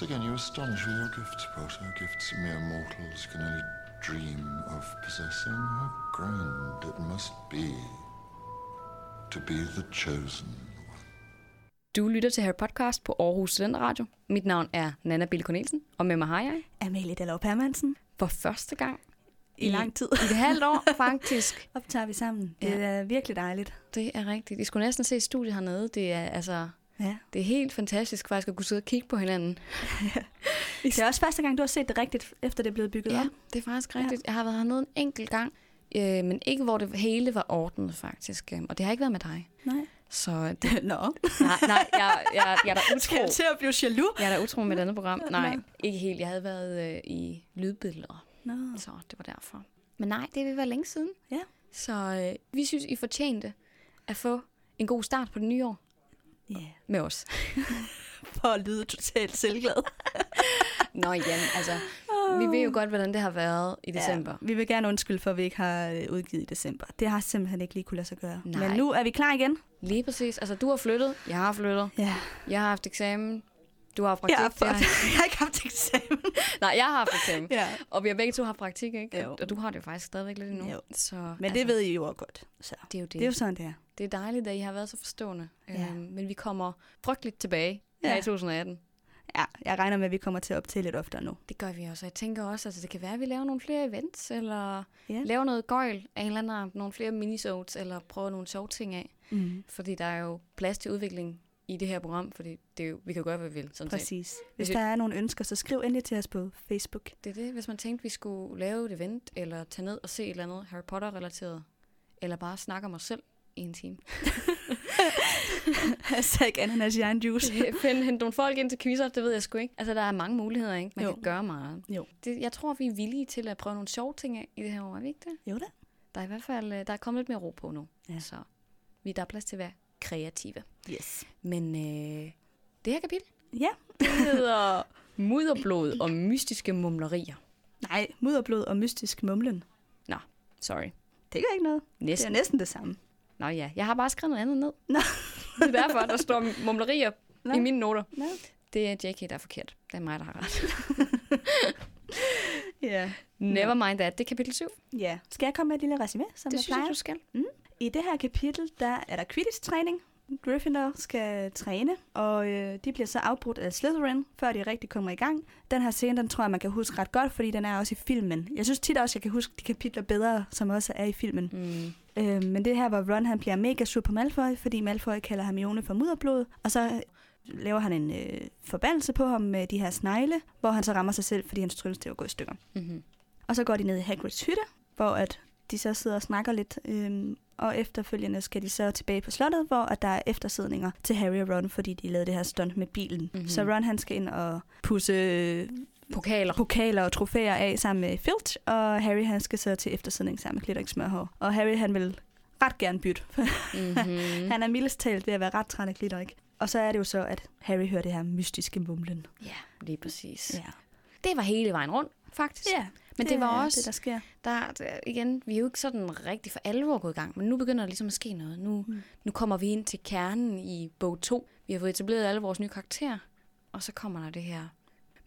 Once again, you astonish with your gifts, Potter. Gifts mere mortals can only dream of possessing. How grand it must be to be the chosen one. Du lytter til Harry Podcast på Aarhus Studenterradio. Mit navn er Nana Bille Cornelsen, og med mig har jeg Amalie Dallov Hermansen. for første gang I, I lang tid i et halvt år faktisk. optager vi sammen. Det Ja. er virkelig dejligt. Det er rigtigt. I skulle næsten se studiet hernede. Det er altså Ja. det er helt fantastisk faktisk at kunne sidde og kigge på hinanden. Det er også første gang, du har set det rigtigt, efter det er blevet bygget Ja, op. det er faktisk rigtigt. Jeg har været hernede en enkelt gang, øh, men ikke hvor det hele var ordnet faktisk. Øh, Og det har ikke været med dig. Nej. Så det, Nå. nej, nej, jeg, jeg, jeg er da utro. Skal jeg til at blive jaloux? Jeg er da utro med et andet program. Nej, Nå. ikke helt. Jeg havde været øh, i lydbilleder. Nå. Så det var derfor. Men nej, det vil være længe siden. Ja. Så øh, vi synes, I fortjente at få en god start på det nye år Ja. med os. For at lyde totalt selvglad. Nå jamen, altså, vi ved jo godt, hvordan det har været i december. Ja, vi vil gerne undskylde for, at vi ikke har øh, udgivet i december. Det har simpelthen ikke lige kunne lade sig gøre. Nej. Men nu er vi klar igen. Lige præcis. Altså, du har flyttet, jeg har flyttet, Ja. jeg har haft eksamen, du har praktik. Jeg har, har- jeg har ikke haft eksamen. Nej, jeg har haft eksamen. ja. Og vi har begge to haft praktik, ikke? Jo. Og du har det jo faktisk stadigvæk lidt endnu. Jo. Så, Men altså, det ved I jo også godt. Så. det er jo det. Det er jo sådan, det er. Det er dejligt, at I har været så forstående. Ja. Øhm, men vi kommer frygteligt tilbage her Ja. i 2018. Ja, jeg regner med, at vi kommer til at optage lidt oftere nu. Det gør vi også. Jeg tænker også, at altså, det kan være, at vi laver nogle flere events, eller Ja. laver noget gøjl af en eller anden art, nogle flere minisodes, eller prøver nogle sjove ting af. Mm. Fordi der er jo plads til udvikling i det her program, fordi det er jo, vi kan jo gøre, hvad vi vil. Sådan set. Præcis. Hvis Hvis der er nogle ønsker, så skriv endelig til os på Facebook. Det er det, hvis man tænkte, vi skulle lave et event, eller tage ned og se et eller andet Harry Potter-relateret, eller bare snakke om os selv i en time. Hashtag ananas juice. Find, hente nogle folk ind til quizzer, det ved jeg sgu ikke. Altså, der er mange muligheder, ikke? Man Jo. kan gøre meget. Jo. Det, jeg tror, vi er villige til at prøve nogle sjove ting af i det her år, er vi ikke det? Jo da. Der er i hvert fald øh, der er kommet lidt mere ro på nu. Ja. Så vi der er plads til være kreative. Yes. Men øh, det her kapitel Ja. det hedder Mudderblod og mystiske mumlerier. Nej, mudderblod og mystisk mumlen. Sorry. Det gør ikke noget. Det er Næsten. næsten det samme. Nå ja, jeg har bare skrevet noget andet ned. Nå. Det er derfor, der står mumlerier Nå. i mine noter. Nå. Det er JK, der er forkert. Det er mig, der har ret. Ja. Never mind that. Det er kapitel 7. Ja. Skal jeg komme med et lille resume, som Det jeg synes jeg, plejer? du skal. I det her kapitel, der er der Quidditch-træning. Gryffindor skal træne, og øh, de bliver så afbrudt af Slytherin, før de rigtig kommer i gang. Den her scene, den tror jeg, man kan huske ret godt, fordi den er også i filmen. Jeg synes tit også, jeg kan huske de kapitler bedre, som også er i filmen. Mm. Øh, men det her, hvor Ron han bliver mega sur på Malfoy, fordi Malfoy kalder Hermione for mudderblod, og så laver han en øh, forbandelse på ham med de her snegle, hvor han så rammer sig selv, fordi hans tryllestav går i stykker. Mm-hmm. Og så går de ned i Hagrids hytte, hvor at de så sidder og snakker lidt, øhm, og efterfølgende skal de så tilbage på slottet, hvor at der er eftersidninger til Harry og Ron, fordi de lavede det her stunt med bilen. Mhm. Mm-hmm. Så Ron han skal ind og pusse øh, Pokaler. pokaler og trofæer af sammen med Filch, og Harry han skal så til eftersidning sammen med Klitterik Smørhår. Og Harry han vil ret gerne bytte, Mm-hmm. han er mildest talt ved at være ret træt af Klitterik. Og så er det jo så, at Harry hører det her mystiske mumlen. Ja, lige præcis. Ja, Det var hele vejen rundt, faktisk. ja Men det, var er også, det, der sker. der, der, igen, vi er jo ikke sådan rigtig for alvor gået i gang, men nu begynder der ligesom at ske noget. Nu, Mm. nu kommer vi ind til kernen i bog 2. Vi har fået etableret alle vores nye karakterer, og så kommer der det her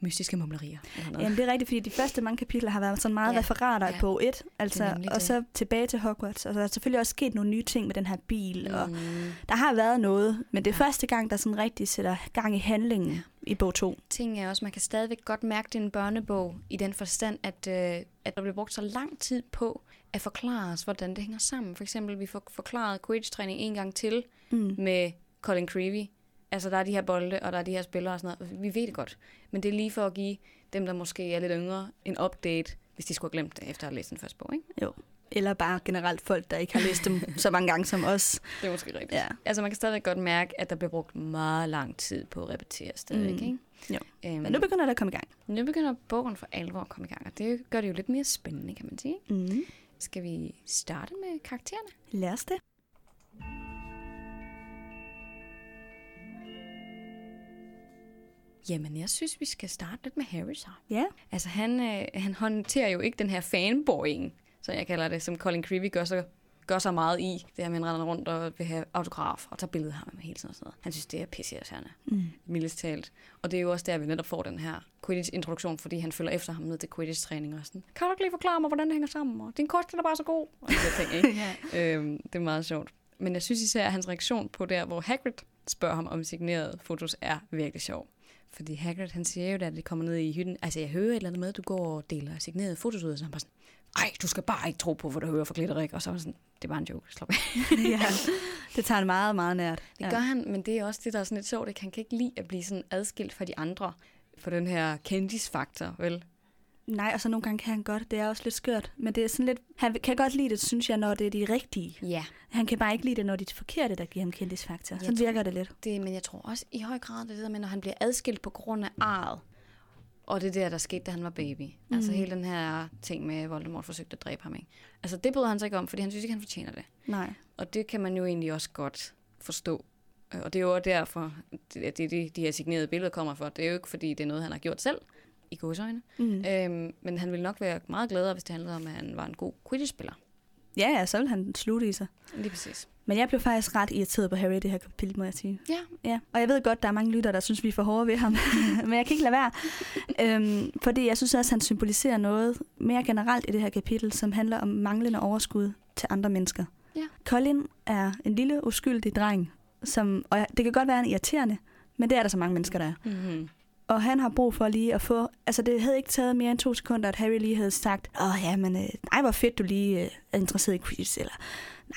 mystiske mumlerier. Jamen, det er rigtigt, fordi de første mange kapitler har været sådan meget Ja, referater ja. i bog 1, altså, og det. så tilbage til Hogwarts. Og der er selvfølgelig også sket nogle nye ting med den her bil, mm. og der har været noget, men det er Ja. første gang, der sådan rigtig sætter gang i handlingen ja. i bog 2. ting er også, man kan stadigvæk godt mærke, det er en børnebog i den forstand, at, øh, at der bliver brugt så lang tid på at forklare os, hvordan det hænger sammen. For eksempel, vi får forklaret Quidditch-træning en gang til Mm. med Colin Creevy. Altså, der er de her bolde, og der er de her spillere og sådan noget. Vi ved det godt. Men det er lige for at give dem, der måske er lidt yngre, en update, hvis de skulle have glemt det, efter at have læst den første bog, ikke? Jo. Eller bare generelt folk, der ikke har læst dem så mange gange som os. Det er måske rigtigt. Ja. Altså, man kan stadigvæk godt mærke, at der bliver brugt meget lang tid på at repetere stadigvæk, Mm. ikke? Jo. Øhm, Men nu begynder det at komme i gang. nu begynder bogen for alvor at komme i gang, og det gør det jo lidt mere spændende, kan man sige. Mm. Skal vi starte med karaktererne? Lad os det. Jamen, jeg synes, vi skal starte lidt med Harry så. Ja. Altså, han, øh, han håndterer jo ikke den her fanboying, så jeg kalder det, som Colin Creevy gør så gør så meget i, det her med, at han render rundt og vil have autograf og tager billeder af ham hele tiden og sådan noget. Han synes, det er pisseirriterende, Mm. mildest talt. Og det er jo også der, vi netop får den her Quidditch-introduktion, fordi han følger efter ham ned til Quidditch-træning og sådan, kan du ikke lige forklare mig, hvordan det hænger sammen? Og din kost er bare så god. Og de ting, ikke? ja. øhm, det er meget sjovt. Men jeg synes især, at hans reaktion på der, hvor Hagrid spørger ham om signerede fotos, er virkelig sjov. Fordi Hagrid, han siger jo, da de kommer ned i hytten, altså jeg hører et eller andet med, at du går og deler signerede fotos ud, og så han bare sådan, ej, du skal bare ikke tro på, hvad du hører fra Glitterik. Og så var sådan, det er bare en joke, slap af. ja. Det tager han meget, meget nært. Det gør han, men det er også det, der er sådan lidt sjovt. Ikke? Han kan ikke lide at blive sådan adskilt fra de andre for den her kendisfaktor, vel? Nej, og så nogle gange kan han godt. Det er også lidt skørt. Men det er sådan lidt... Han kan godt lide det, synes jeg, når det er de rigtige. Ja. Han kan bare ikke lide det, når det er de forkerte, der giver ham kendisfaktor. Sådan tror- virker det lidt. Det, men jeg tror også i høj grad, det er der med, når han bliver adskilt på grund af arret. Og det der, der skete, da han var baby. Mm. Altså hele den her ting med, at Voldemort forsøgte at dræbe ham. Ikke? Altså det bryder han sig ikke om, fordi han synes ikke, han fortjener det. Nej. Og det kan man jo egentlig også godt forstå. Øh, Og det er jo også derfor, det, det, det de her signerede billeder kommer for. Det er jo ikke, fordi det er noget, han har gjort selv, i godsøjne. Mm. Øhm, men han ville nok være meget gladere, hvis det handlede om, at han var en god Quidditch-spiller. Ja, ja, så vil han slutte i sig. Lige præcis. Men jeg blev faktisk ret irriteret på Harry i det her kapitel, må jeg sige. Ja, Ja, og jeg ved godt, der er mange lytter, der synes, vi er for hårde ved ham. Men jeg kan ikke lade være. øhm, fordi jeg synes også, han symboliserer noget mere generelt i det her kapitel, som handler om manglende overskud til andre mennesker. Ja. Colin er en lille, uskyldig dreng, som, og det kan godt være en irriterende, men det er der så mange mennesker, der er. mm-hmm. Og han har brug for lige at få... Altså, det havde ikke taget mere end to sekunder, at Harry lige havde sagt, åh ja, men øh, nej, hvor fedt, du lige øh, er interesseret i quiz, eller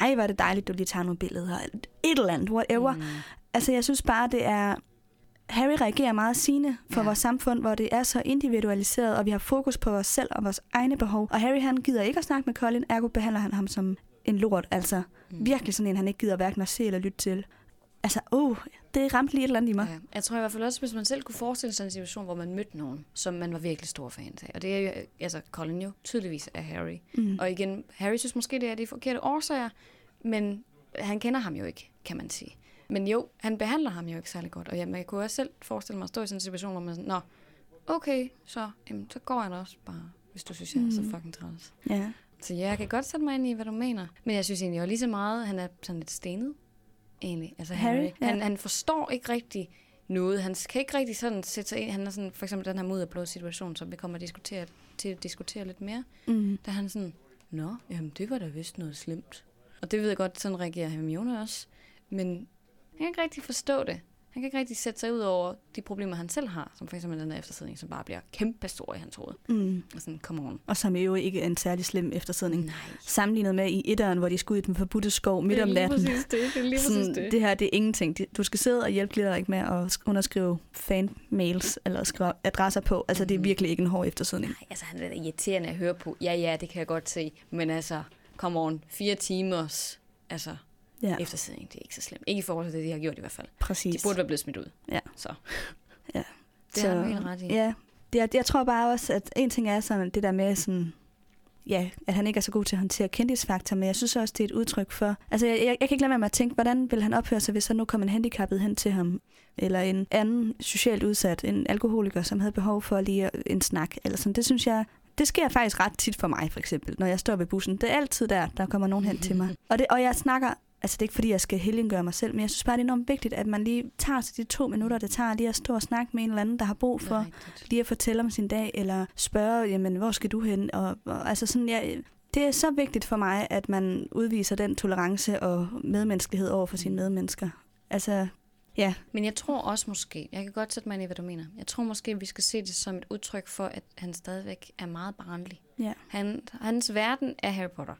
nej, hvor er det dejligt, du lige tager nogle billeder, eller et eller andet, whatever. Mm. Altså, jeg synes bare, det er... Harry reagerer meget sigende for Ja. vores samfund, hvor det er så individualiseret, og vi har fokus på os selv og vores egne behov. Og Harry, han gider ikke at snakke med Colin, ergo behandler han ham som en lort. Altså, mm. virkelig sådan en, han ikke gider hverken at se eller lytte til. Altså, uh, det ramte lige et eller andet i mig. Ja. Jeg tror i hvert fald også, hvis man selv kunne forestille sig en situation, hvor man mødte nogen, som man var virkelig stor fan af. Og det er jo, altså Colin jo tydeligvis er Harry. Mm. Og igen, Harry synes måske, det er de forkerte årsager, men han kender ham jo ikke, kan man sige. Men jo, han behandler ham jo ikke særlig godt. Og ja, man kunne også selv forestille mig at stå i sådan en situation, hvor man sådan, nå, okay, så, jamen, så går jeg da også bare, hvis du synes, jeg er så Mhm. fucking træls. Ja. Så ja, jeg kan godt sætte mig ind i, hvad du mener. Men jeg synes egentlig også lige så meget, han er sådan lidt stenet, egentlig. Altså Harry. Harry ja. han, han forstår ikke rigtig noget. Han kan ikke rigtig sådan sætte sig ind. Han er sådan, for eksempel den her mudderblå situation, som vi kommer at diskutere, til at diskutere lidt mere. Mm. Der er han sådan, nå, jamen det var da vist noget slemt. Og det ved jeg godt, sådan reagerer Hermione også. Men han kan ikke rigtig forstå det. Han kan ikke rigtig sætte sig ud over de problemer, han selv har. Som for eksempel den her eftersidning, som bare bliver kæmpe stor i hans hoved. Mm. Og sådan, come on. Og som jo ikke er en særlig slem eftersidning. Nej. Sammenlignet med i etteren, hvor de skulle ud i den forbudte skov midt om natten. det. Det er lige Sådan, det her det er ingenting. Du skal sidde og hjælpe Glitterik med at sk- underskrive fan-mails eller skrive adresser på. Altså, det er Mhm. virkelig ikke en hård eftersidning. Nej, altså han er irriterende at høre på. Ja, ja, det kan jeg godt se. Men altså, come on, fire timers altså, Ja, eftersidning, det er ikke så slemt. Ikke i forhold til det, de har gjort i hvert fald. De præcis. burde være blevet smidt ud. Ja. Så. Ja. Det har du helt ret i. Ja, det, er- jeg tror bare også, at en ting er sådan det der med sådan, ja, at han ikke er så god til at håndtere kendisfaktor, men jeg synes også, det er et udtryk for... Altså, jeg, jeg, jeg kan ikke lade være med at tænke, hvordan vil han opføre sig, hvis der nu kom en handicappet hen til ham, eller en anden socialt udsat, en alkoholiker, som havde behov for lige en snak, eller sådan. Det synes jeg, det sker faktisk ret tit for mig, for eksempel, når jeg står ved bussen. Det er altid der, der kommer nogen hen til mig. Og, det, og jeg snakker, altså det er ikke fordi, jeg skal helgengøre mig selv, men jeg synes bare, det er enormt vigtigt, at man lige tager sig de to minutter, det tager lige at stå og snakke med en eller anden, der har brug for rigtigt. lige at fortælle om sin dag, eller spørge, jamen, hvor skal du hen? Og, og altså sådan, jeg, det er så vigtigt for mig, at man udviser den tolerance og medmenneskelighed over for sine medmennesker. Altså, ja, Men jeg tror også måske, jeg kan godt sætte mig ind i, hvad du mener. Jeg tror måske, vi skal se det som et udtryk for, at han stadigvæk er meget barnlig. ja. Han, hans verden er Harry Potter.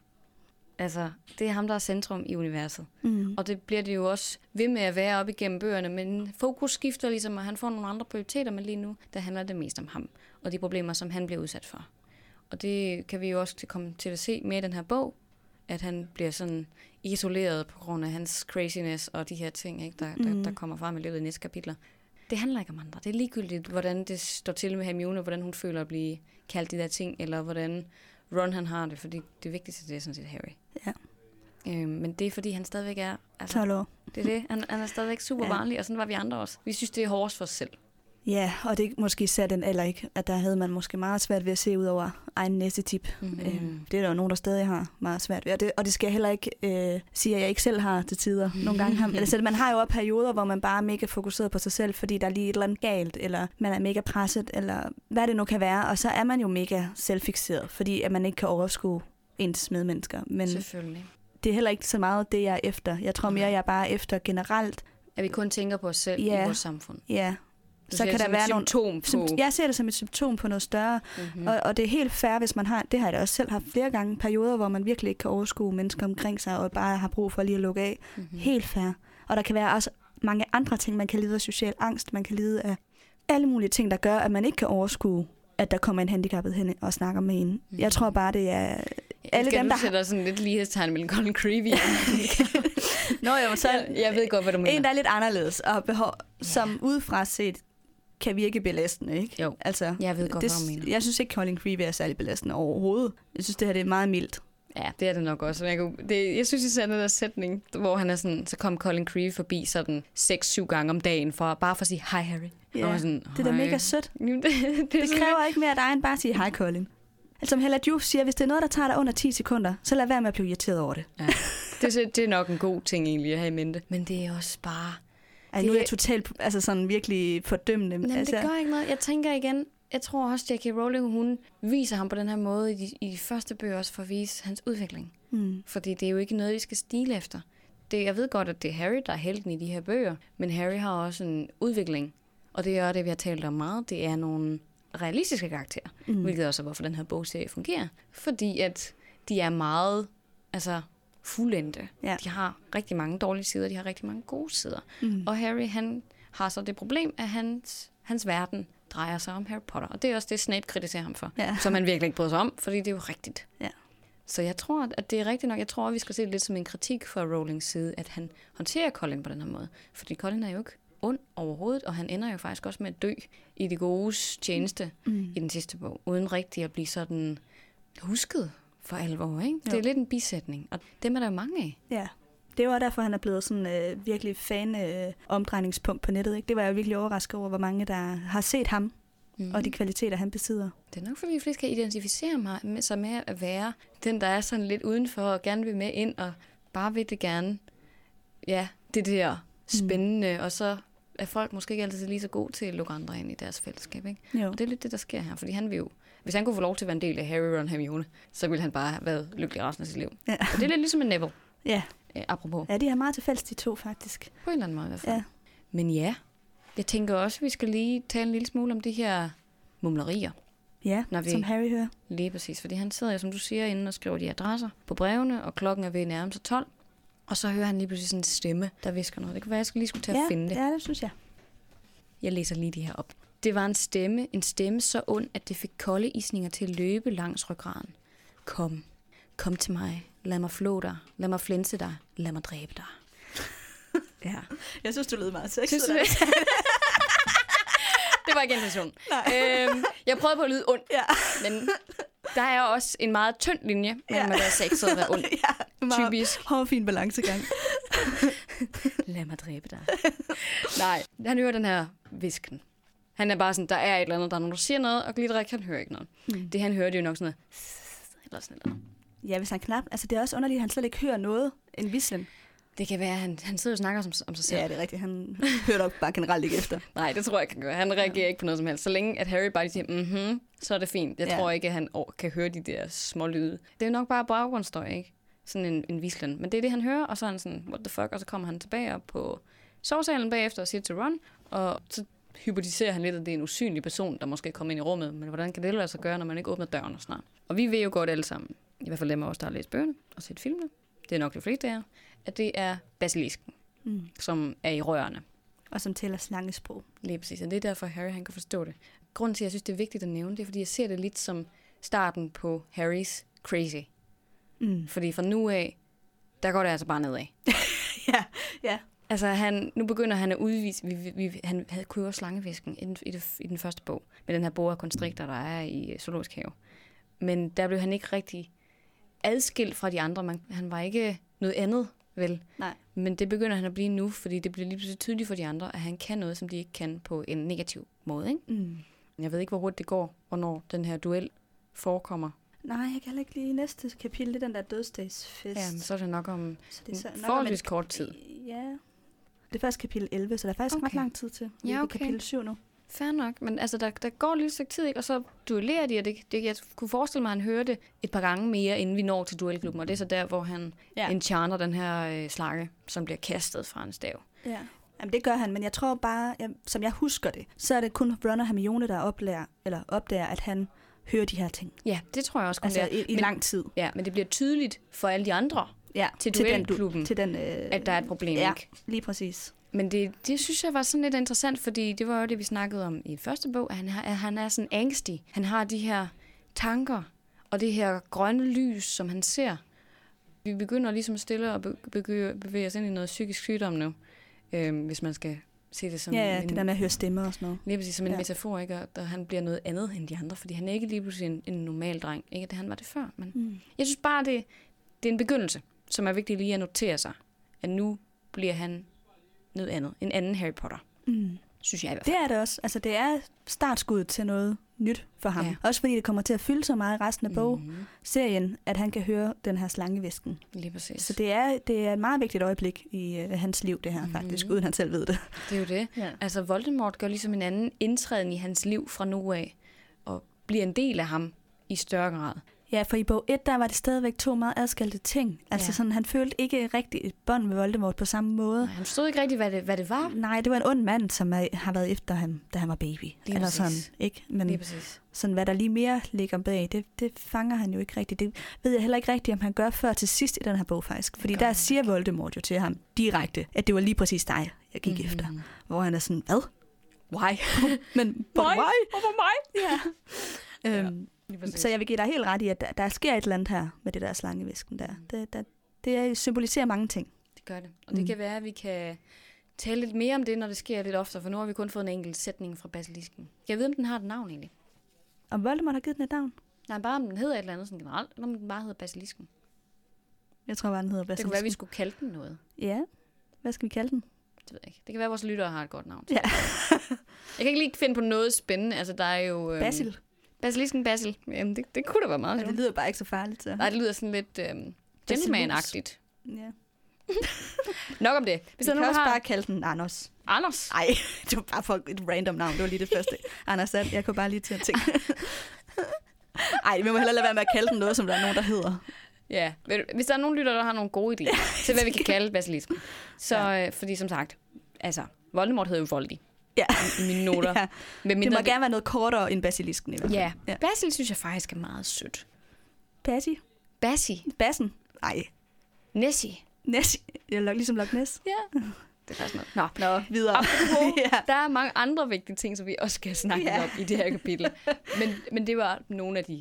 Altså, det er ham, der er centrum i universet. Mm. Og det bliver det jo også ved med at være op igennem bøgerne, men fokus skifter ligesom, og han får nogle andre prioriteter, men lige nu, der handler det mest om ham, og de problemer, som han bliver udsat for. Og det kan vi jo også til- komme til at se med i den her bog, at han bliver sådan isoleret på grund af hans craziness og de her ting, ikke, der, der, Mhm. der kommer frem i løbet af næste kapitler. Det handler ikke om andre. Det er ligegyldigt, hvordan det står til med Hermione, hvordan hun føler at blive kaldt de der ting, eller hvordan Ron han har det, fordi det vigtigste det er sådan set Harry. Ja. Øhm, men det er fordi, han stadigvæk er... Altså, 12 år. det er det. Han, han er stadigvæk super ja. barnlig, og sådan var vi andre også. Vi synes, det er hårdest for os selv. Ja, og det er måske især den alder ikke, at der havde man måske meget svært ved at se ud over egen næste tip. Mhm. Øh, det er der jo nogen, der stadig har meget svært ved. Og det, og det skal jeg heller ikke øh, sige, at jeg ikke selv har til tider. Nogle gange har, altså, man har jo også perioder, hvor man bare er mega fokuseret på sig selv, fordi der er lige et eller andet galt, eller man er mega presset, eller hvad det nu kan være. Og så er man jo mega selvfixeret, fordi at man ikke kan overskue ens medmennesker. Men Selvfølgelig. det er heller ikke så meget det, jeg er efter. Jeg tror mere, jeg er bare efter generelt. At vi kun tænker på os selv Ja. i vores samfund. Ja, så kan der være nogle... symptom på... Sym- jeg ser det som et symptom på noget større, Mhm. mm. og, og det er helt fair, hvis man har, det har jeg da også selv haft flere gange, perioder, hvor man virkelig ikke kan overskue mennesker omkring sig, og bare har brug for lige at lukke af. Mhm. Mm. Helt fair. Og der kan være også mange andre ting, man kan lide af social angst, man kan lide af alle mulige ting, der gør, at man ikke kan overskue, at der kommer en handicappet hen og snakker med en. Mm. Jeg tror bare, det er... alle dem, du der sætter sådan lidt lighedstegn mellem Colin Creevy Nå, jo, så jeg, jeg ved godt, hvad du mener. en, der er lidt anderledes, og behov, som udefra set kan virke belastende, ikke? Jo. Altså, Jeg ved godt, det, hvad du mener. Jeg synes ikke, Colin Creevy er særlig belastende overhovedet. Jeg synes, det her det er meget mildt. Ja, det er det nok også. Jeg, kunne, det, jeg synes især den der sætning, hvor han er sådan, så kom Colin Creevy forbi sådan 6-7 gange om dagen, for, bare for at sige, hej Harry. Ja, jeg sådan, Det er da mega sødt. Jamen, det, det, Det kræver ikke mere af dig, end bare at sige hej, Colin. Altså som Hella Juf siger, hvis det er noget, der tager dig under 10 sekunder, så lad være med at blive irriteret over det. Ja. Det, det er nok en god ting egentlig at have i mente. Men det er også bare... Ej, nu er jeg totalt altså sådan virkelig fordømmende. Jamen, altså, det gør ikke noget. Jeg tænker igen, jeg tror også, J.K. Rowling, hun viser ham på den her måde i de, i de første bøger også for at vise hans udvikling. mm, Fordi det er jo ikke noget, de skal stile efter. Det, jeg ved godt, at det er Harry, der er helten i de her bøger, men Harry har også en udvikling. Og det er det, vi har talt om meget. Det er nogle realistiske karakterer, mm. hvilket også er, hvorfor den her bogserie fungerer. Fordi at de er meget altså, fuldendte. Ja. De har rigtig mange dårlige sider, de har rigtig mange gode sider. Mm. Og Harry, han har så det problem, at hans, hans verden drejer sig om Harry Potter. Og det er også det, Snape kritiserer ham for. Ja. Som han virkelig ikke bryder sig om, fordi det er jo rigtigt. Ja. Så jeg tror, at det er rigtigt nok. Jeg tror, at vi skal se det lidt som en kritik fra Rowlings side, at han håndterer Colin på den her måde. Fordi Colin er jo ikke ond overhovedet, og han ender jo faktisk også med at dø i det gode tjeneste Mm. i den sidste bog, uden rigtig at blive sådan husket for alvor. Ikke? Det Jo. er lidt en bisætning, og dem er der mange af. Ja. Det var derfor, han er blevet sådan øh, virkelig fan øh, omdrejningspunkt på nettet. Ikke? Det var jeg virkelig overrasket over, hvor mange der har set ham Mm. og de kvaliteter, han besidder. Det er nok, fordi de fleste kan identificere mig med, sig med at være den, der er sådan lidt udenfor og gerne vil med ind og bare vil det gerne. Ja, det der spændende, mm. og så er folk måske ikke altid lige så gode til at lukke andre ind i deres fællesskab. Ikke? Jo. Og det er lidt det, der sker her, fordi han vil jo, hvis han kunne få lov til at være en del af Harry, Ron, Hermione, så ville han bare have været lykkelig resten af sit liv. Ja. Og det er lidt ligesom en Neville, Ja. øh, apropos. ja, de har meget til fælles, de to faktisk. På en eller anden måde i hvert fald. Ja. Men ja, jeg tænker også, at vi skal lige tale en lille smule om de her mumlerier. Ja, Når vi- som Harry hører. Lige præcis, fordi han sidder jo, som du siger, inde og skriver de adresser på brevene, og klokken er ved at nærme sig 12. Og så hører han lige pludselig sådan en stemme, der visker noget. Det kan være, jeg skal lige skulle til at ja, finde det. ja, det synes jeg. Jeg læser lige det her op. Det var en stemme, en stemme så ond, at det fik kolde isninger til at løbe langs ryggraden. Kom, kom til mig. Lad mig flå dig. Lad mig flænse dig. Lad mig dræbe dig. ja. Jeg synes, du lød meget Synes sexet. du det? var ikke intentionen. Øhm, jeg prøvede på at lyde ond, Ja. men der er også en meget tynd linje mellem at være sexet og være ond. ja, meget Typisk. hård, fin balancegang. Lad mig dræbe dig. Nej, han hører den her visken. Han er bare sådan, der er et eller andet, der er nogen, der siger noget, og Glitterik, han hører ikke noget. Mm. Det han hører, det er jo nok sådan noget, eller sådan noget. Ja, hvis han knap... Altså, det er også underligt, at han slet ikke hører noget end vislen. Det kan være, at han, han sidder og snakker om, om sig selv. Ja, det er rigtigt. Han hører nok bare generelt ikke efter. Nej, det tror jeg ikke, han gør. Han reagerer ikke på noget som helst. Så længe at Harry bare siger, mhm, så er det fint. Jeg Ja. tror ikke, at han kan høre de der små lyde. Det er nok bare baggrundsstøj, ikke? Sådan en, en vislen. Men det er det, han hører, og så er han sådan, what the fuck? Og så kommer han tilbage op på sovsalen bagefter og siger til Ron, og så hypotiserer han lidt, at det er en usynlig person, der måske kommer ind i rummet. Men hvordan kan det lade sig gøre, når man ikke åbner døren og snart? Og vi ved jo godt alle sammen, i hvert fald dem af os, der har læst bøgerne og set filmene, det er nok de fleste af jer, at det er basilisken, Mm. som er i rørene. Og som tæller slangesprog. Lige præcis, og det er derfor, Harry han kan forstå det. Grunden til, at jeg synes, det er vigtigt at nævne, det er, fordi jeg ser det lidt som starten på Harrys crazy. Mm. Fordi fra nu af, der går det altså bare nedad. ja, ja. Altså, han, nu begynder han at udvise... Vi, vi, han havde kunne jo også slangevisken i den, i, det, i den første bog, med den her boa constrictor, der er i øh, Zoologisk Have. Men der blev han ikke rigtig adskilt fra de andre. Man, han var ikke noget andet, vel? Nej. Men det begynder han at blive nu, fordi det bliver lige pludselig tydeligt for de andre, at han kan noget, som de ikke kan på en negativ måde. Ikke? Mm. Jeg ved ikke, hvor hurtigt det går, hvornår den her duel forekommer. Nej, jeg kan heller ikke lige næste kapitel, det er den der dødsdagsfest. Ja, men så er det nok om så det er så, nok forholdsvis om kort tid. Ja. Det er først kapitel 11, så der er faktisk okay. ret lang tid til. Vi Ja, okay. kapitel 7 nu. Fair nok, men altså, der, der går lidt stykke tid, ikke? og så duellerer de, og det, det, jeg kunne forestille mig, at han hører det et par gange mere, inden vi når til duelklubben, og det er så der, hvor han ja. enchanter den her øh, slange, som bliver kastet fra en stav. Ja. Jamen, det gør han, men jeg tror bare, jeg, som jeg husker det, så er det kun Ron og Hermione, der oplærer, eller opdager, at han hører de her ting. Ja, det tror jeg også kun Altså det er. i, i men, lang tid. Ja, men det bliver tydeligt for alle de andre, Ja, til den, duelklubben, til den, øh, at der er et problem, ja, ikke? lige præcis. Men det, det synes jeg var sådan lidt interessant, fordi det var jo det, vi snakkede om i første bog, at han, har, at han er sådan angstig. Han har de her tanker, og det her grønne lys, som han ser. Vi begynder ligesom stille at be- bevæge, os ind i noget psykisk sygdom nu, øhm, hvis man skal se det som Ja, ja, en, det der med at høre stemmer og sådan noget. lige præcis som en Ja. metafor, ikke? Og han bliver noget andet end de andre, fordi han er ikke lige pludselig en, en normal dreng. Ikke at han var det før, men Mm. jeg synes bare, det, det er en begyndelse, som er vigtigt lige at notere sig, at nu bliver han noget andet. En anden Harry Potter, Mm. synes jeg i hvert fald. Det er det også. Altså, det er startskuddet til noget nyt for ham. Ja. Også fordi det kommer til at fylde så meget i resten af Mhm, bogserien, at han kan høre den her slangevisken. Lige præcis. Så det er, det er et meget vigtigt øjeblik i uh, hans liv, det her Mhm. faktisk, uden han selv ved det. det er jo det. Ja. Altså, Voldemort gør ligesom en anden indtræden i hans liv fra nu af, og bliver en del af ham i større grad. Ja, for i bog 1, der var det stadigvæk to meget adskilte ting. Altså Ja. sådan, han følte ikke rigtig et bånd med Voldemort på samme måde. Nej, han forstod ikke rigtigt, hvad det, hvad det var. Nej, det var en ond mand, som er, har været efter ham, da han var baby. Eller præcis. sådan, ikke? Men Lige præcis. sådan, hvad der lige mere ligger bag, det, det fanger han jo ikke rigtigt. Det ved jeg heller ikke rigtigt, om han gør før til sidst i den her bog faktisk. Fordi der siger Voldemort jo til ham direkte, at det var lige præcis dig, jeg gik mm-hmm. efter. Hvor han er sådan, hvad? Why? Men, but Why? why? Hvorfor mig? Ja. Øhm, Lige præcis. Så jeg vil give dig helt ret i, at der, der sker et eller andet her med det der slangevisken der. Det, der, det symboliserer mange ting. Det gør det. Og det Mm. kan være, at vi kan tale lidt mere om det, når det sker lidt oftere, for nu har vi kun fået en enkelt sætning fra basilisken. Jeg ved, om den har et navn egentlig. Og Voldemort har givet den et navn. Nej, bare om den hedder et eller andet sådan generelt, eller om den bare hedder basilisken. Jeg tror bare, den hedder Det kunne Basilisken. være, at vi skulle kalde den noget. Ja, hvad skal vi kalde den? Det ved jeg ikke. Det kan være, at vores lyttere har et godt navn. Ja. Jeg kan ikke lige finde på noget spændende. Altså, der er jo... Øhm, Basil. Basilisken Basil. Jamen, det, det kunne da være meget Ja, det sjovt. lyder bare ikke så farligt. Så. Nej, det lyder sådan lidt øhm, gentleman-agtigt. Ja. Nok om det. Hvis Vi kan også har... bare kalde den Anders. Anders. Nej, det var bare for et random navn. Det var lige det første. Anders Sand, jeg kunne bare lige til at tænke. Ej, vi må hellere lade være med at kalde den noget, som der er nogen, der hedder. Ja, hvis der er nogen lytter, der har nogle gode idéer til, hvad vi kan kalde basilisken. Så, ja. fordi som sagt, altså, Voldemort hedder jo Voldy Ja. i mine noter. ja. Med Det må gerne være noget kortere end basilisken i hvert fald. Ja, ja. Basil synes jeg faktisk er meget sødt. Basi. Bassi. Bassen. Ej. Nessie. Nessie. Jeg er ligesom Loch Ness. Ja. Det er faktisk noget. Nå, Nå, videre. Apropos, ja. der er mange andre vigtige ting, som vi også skal snakke Ja. ja. om i det her kapitel. Men, men det var nogle af de,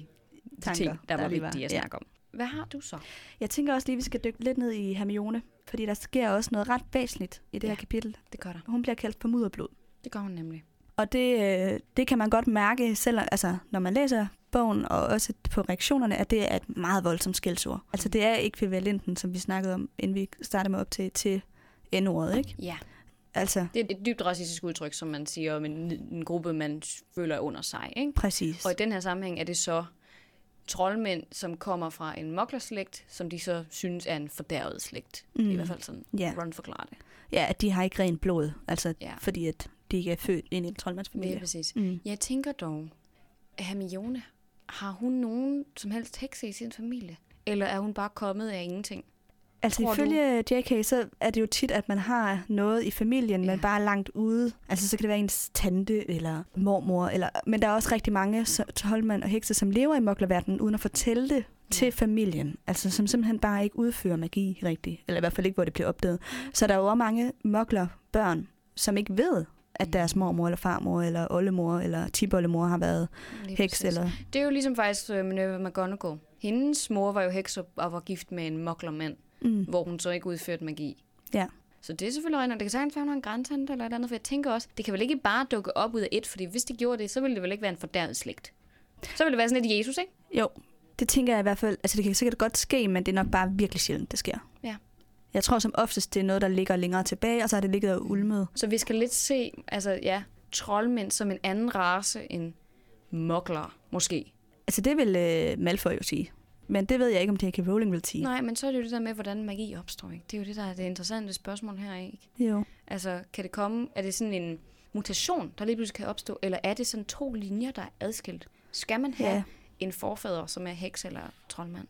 de Tanker, ting, der, der var vigtige at Ja. snakke om. Hvad har du så? Jeg tænker også lige, at vi skal dykke lidt ned i Hermione. Fordi der sker også noget ret væsentligt i det Ja. her kapitel. Det gør der. Hun bliver kaldt for mudderblod. Det gør hun nemlig. Og det, øh, det kan man godt mærke, selv, altså, når man læser bogen, og også på reaktionerne, at det er et meget voldsomt skældsord. Altså det er ekvivalenten, som vi snakkede om, inden vi startede med op til, til N-ordet, ikke? Ja. Altså, Det er et dybt racistisk udtryk, som man siger om en, en gruppe, man føler er under sig. Ikke? præcis. Og i den her sammenhæng er det så troldmænd, som kommer fra en moklerslægt, som de så synes er en fordærvet slægt. Mm. I hvert fald sådan, Ja. Ron forklarer det. Ja, at de har ikke rent blod, altså Ja. fordi at de ikke er født ind i en Det troldmandsfamilie. er præcis. Mm. Jeg tænker dog, at Hermione, har hun nogen som helst hekse i sin familie? Eller er hun bare kommet af ingenting? Altså Tror du? ifølge JK, så er det jo tit, at man har noget i familien, ja. men bare langt ude. Altså så kan det være ens tante eller mormor, eller, men der er også rigtig mange troldmænd og hekse, som lever i moklerverdenen, uden at fortælle det til familien. Altså som simpelthen bare ikke udfører magi rigtigt, eller i hvert fald ikke, hvor det bliver opdaget. Så der er jo også mange moklerbørn, som ikke ved, at deres mormor eller farmor eller oldemor eller tiboldemor har været Lige heks. præcis. Eller... Det er jo ligesom faktisk uh, Minerva McGonagall. Hendes mor var jo heks og var gift med en moklermand, Mm. hvor hun så ikke udførte magi. Ja. Så det er selvfølgelig rigtigt. Det kan sagtens være, hun har en græntante eller et andet, for jeg tænker også, det kan vel ikke bare dukke op ud af et, fordi hvis det gjorde det, så ville det vel ikke være en fordærvet slægt. Så ville det være sådan lidt Jesus, ikke? Jo, det tænker jeg i hvert fald. Altså det kan sikkert godt ske, men det er nok bare virkelig sjældent, det sker. Ja. Jeg tror som oftest, det er noget, der ligger længere tilbage, og så har det ligget og ulmet. Så vi skal lidt se, altså ja, troldmænd som en anden race end mokler, måske. Altså, det vil øh, Malfoy jo sige. Men det ved jeg ikke, om J.K. Rowling vil sige. Nej, men så er det jo det der med, hvordan magi opstår. Ikke? Det er jo det, der er det interessante spørgsmål her, ikke? Jo. Altså, kan det komme, er det sådan en mutation, der lige pludselig kan opstå, eller er det sådan to linjer, der er adskilt? Skal man have Ja. en forfader, som er heks eller troldmand?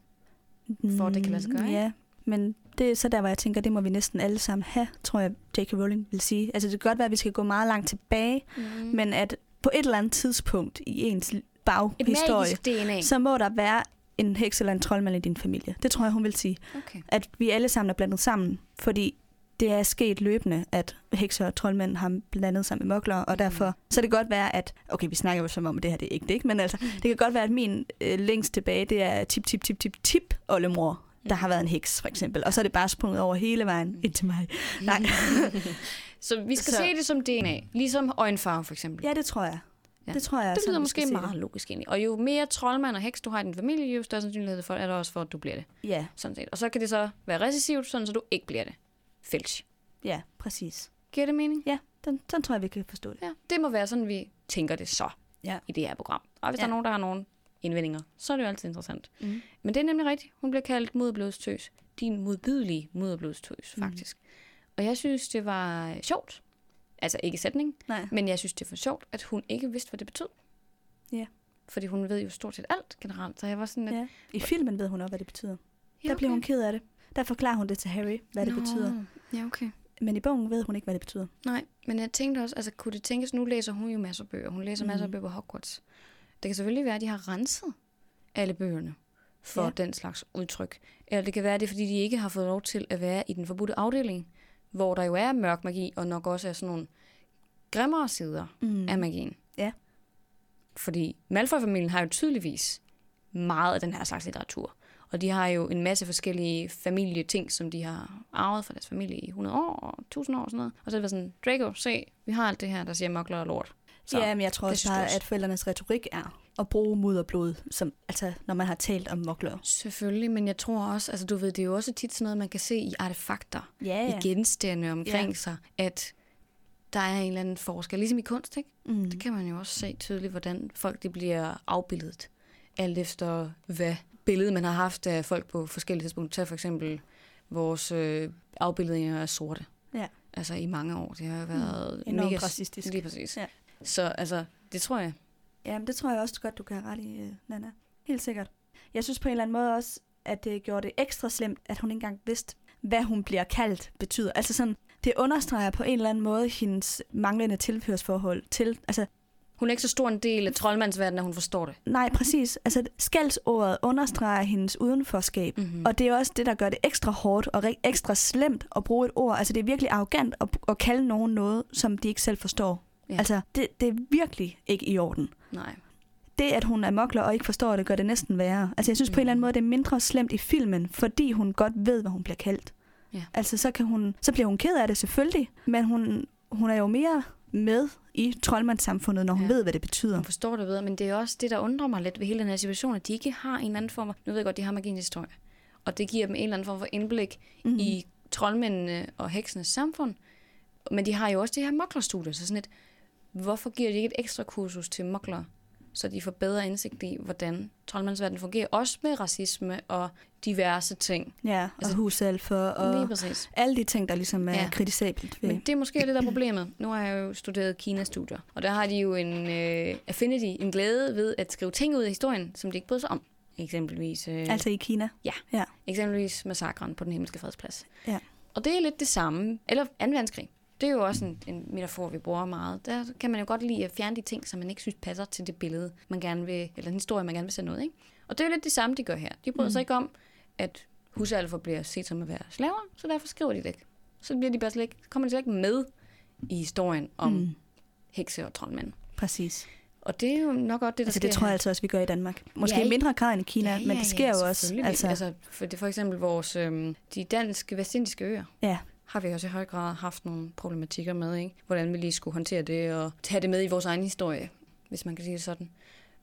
For at det kan lade sig gøre, Mm, ikke? Ja, men det er så der, hvor jeg tænker, det må vi næsten alle sammen have, tror jeg, J.K. Rowling vil sige. Altså, det kan godt være, at vi skal gå meget langt tilbage, Mm. men at på et eller andet tidspunkt i ens baghistorie, så må der være en heks eller en troldmand i din familie. Det tror jeg, hun vil sige. Okay. At vi alle sammen er blandet sammen, fordi det er sket løbende, at hekser og troldmænd har blandet sammen med mokler, og derfor så kan det godt være, at, okay, vi snakker jo som om, at det her det er ikke det, ikke? men altså, det kan godt være, at min øh, længst tilbage, det er tip, tip, tip, tip, tip oldemor, der har været en heks, for eksempel. Og så er det bare sprunget over hele vejen ind til mig. Nej. Så vi skal Så- se det som DNA, ligesom øjenfarve for eksempel. Ja, det tror jeg. Ja. Det tror jeg. det lyder måske meget det. logisk egentlig. Og jo mere troldmand og heks du har i din familie, jo større sandsynlighed for, er der også for, at du bliver det. Ja, Sådan set. Og så kan det så være recessivt, sådan så du ikke bliver det. Fælch. ja, præcis. Giver det mening? Ja, den, sådan tror jeg, vi kan forstå det. Ja. Det må være sådan, vi tænker det så Ja. i det her program. Og hvis Ja. der er nogen, der har nogle indvendinger, så er det jo altid interessant. Mm. Men det er nemlig rigtigt. Hun bliver kaldt moderblodstøs. Din modbydelige moderblodstøs, Mm. faktisk. Og jeg synes, det var sjovt. Altså ikke sætning, Nej. men jeg synes, det var sjovt, at hun ikke vidste, hvad det betød. Ja. Fordi hun ved jo stort set alt generelt. Så jeg var sådan lidt... Ja. I filmen ved hun også, hvad det betyder. Ja, Der bliver hun ked af det. Der forklarer hun det til Harry, hvad det Nå, betyder. Ja, okay. Men i bogen ved hun ikke, hvad det betyder. Nej, men jeg tænkte også, altså kunne det tænkes, nu læser hun jo masser af bøger. Hun læser masser af Mhm. bøger på Hogwarts. Det kan selvfølgelig være, at de har renset alle bøgerne for Ja. den slags udtryk. Eller det kan være, at det er, fordi de ikke har fået lov til at være i den forbudte afdeling, hvor der jo er mørk magi, og nok også er sådan nogle grimmere sider Mm. af magien. Ja. Fordi Malfoy-familien har jo tydeligvis meget af den her slags litteratur. Og de har jo en masse forskellige familieting, som de har arvet fra deres familie i 100 år og 1000 år og sådan noget. Og så er det sådan, Draco, se, vi har alt det her, der siger mokler og lort. Så, ja, men jeg tror også bare, at forældrenes retorik er at bruge mud og blod, som, altså, når man har talt om mokler. Selvfølgelig, men jeg tror også, altså du ved, det er jo også tit sådan noget, man kan se i artefakter, Ja, ja. i genstande omkring Ja. sig, at der er en eller anden forskel. Ligesom i kunst, ikke? Mm. Det kan man jo også se tydeligt, hvordan folk de bliver afbildet. Alt efter, hvad billede man har haft af folk på forskellige tidspunkter. Tag for eksempel vores øh, afbildninger af sorte. Ja. Altså i mange år. Det har jo været Mm. Enormt mega... racistisk. Lige præcis. Ja. Så altså, det tror jeg. Ja, men det tror jeg også godt, du kan have ret i, øh, Nana. Helt sikkert. Jeg synes på en eller anden måde også, at det gjorde det ekstra slemt, at hun ikke engang vidste, hvad hun bliver kaldt betyder. Altså sådan, det understreger på en eller anden måde hendes manglende tilhørsforhold til, altså Hun er ikke så stor en del af troldmandsverdenen, at hun forstår det. nej, præcis, altså skældsordet understreger hendes udenforskab, Mm-hmm. og det er også det, der gør det ekstra hårdt og ekstra slemt at bruge et ord. Altså det er virkelig arrogant at, at kalde nogen noget, som de ikke selv forstår. Ja. Altså det, det er virkelig ikke i orden. Nej. det, at hun er mokler og ikke forstår det, gør det næsten værre. Altså, jeg synes på en eller anden måde, det er mindre slemt i filmen, fordi hun godt ved, hvad hun bliver kaldt. Ja. Altså, så, kan hun, så bliver hun ked af det selvfølgelig, men hun, hun er jo mere med i troldmandssamfundet, når hun Ja. ved, hvad det betyder. Hun forstår det bedre, men det er også det, der undrer mig lidt ved hele den her situation, at de ikke har en eller anden form af... Nu ved jeg godt, de har magiens historie. Og det giver dem en eller anden form for indblik mm-hmm. i troldmændene og heksenes samfund. Men de har jo også det her moklerstudie, så sådan et... Hvorfor giver de ikke et ekstra kursus til mokler, så de får bedre indsigt i, hvordan troldmandsverdenen fungerer, også med racisme og diverse ting. Ja, og Altså- husalfer og alle de ting, der ligesom er Ja. ja. kritisabelt ved. Men det er måske der er problemet. Nu har jeg jo studeret Kina-studier, og der har de jo en øh, affinity, en glæde ved at skrive ting ud af historien, som de ikke bryder sig om. Eksempelvis, øh, Altså i Kina. eksempelvis massakren på den himmelske fredsplads. Ja. Og det er lidt det samme. Eller 2. verdenskrig. Det er jo også en, en metafor, vi bruger meget. Der kan man jo godt lide at fjerne de ting, som man ikke synes passer til det billede, man gerne vil, eller den historie, man gerne vil sætte ud. Ikke? Og det er jo lidt det samme, de gør her. De bryder mm. sig ikke om, at husalfer bliver set som at være slaver, så derfor skriver de det ikke. Så bliver de bare slet ikke, kommer de slet ikke med i historien om mm. Hekse og troldmænd. præcis. Og det er jo nok godt det, der Altså sker det tror jeg altså også, vi gør i Danmark. Måske Ja, ja, i- mindre grad end i Kina, ja, ja, men det sker jo også. Altså, altså for, det, for eksempel vores, øhm, de danske vestindiske øer, ja, har vi også i høj grad haft nogle problematikker med, ikke? Hvordan vi lige skulle håndtere det og tage det med i vores egen historie, hvis man kan sige det sådan.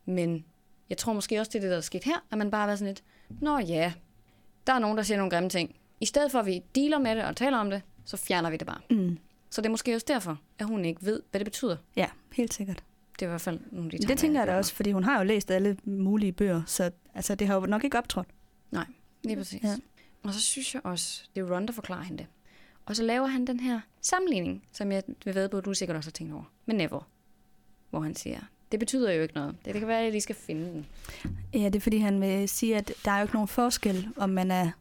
Men jeg tror måske også, det er det, der er sket her, at man bare har været sådan lidt, nå ja, der er nogen, der siger nogle grimme ting. I stedet for, at vi dealer med det og taler om det, så fjerner vi det bare. mm, Så det er måske også derfor, at hun ikke ved, hvad det betyder. Ja, helt sikkert. Det er i hvert fald nogle af de Det tanker, tænker jeg da også, fordi hun har jo læst alle mulige bøger, så altså, det har jo nok ikke optrådt. mig. Lige præcis. Ja. Og så synes jeg også, det er Ron, der forklarer hende det. Og så laver han den her sammenligning, som jeg vil ved på, at du sikkert også har tænkt over, med Neville. Hvor han siger, det betyder jo ikke noget. Det kan være, at jeg lige skal finde den. Ja, det er fordi, han vil sige, at der er jo ikke nogen forskel, om man er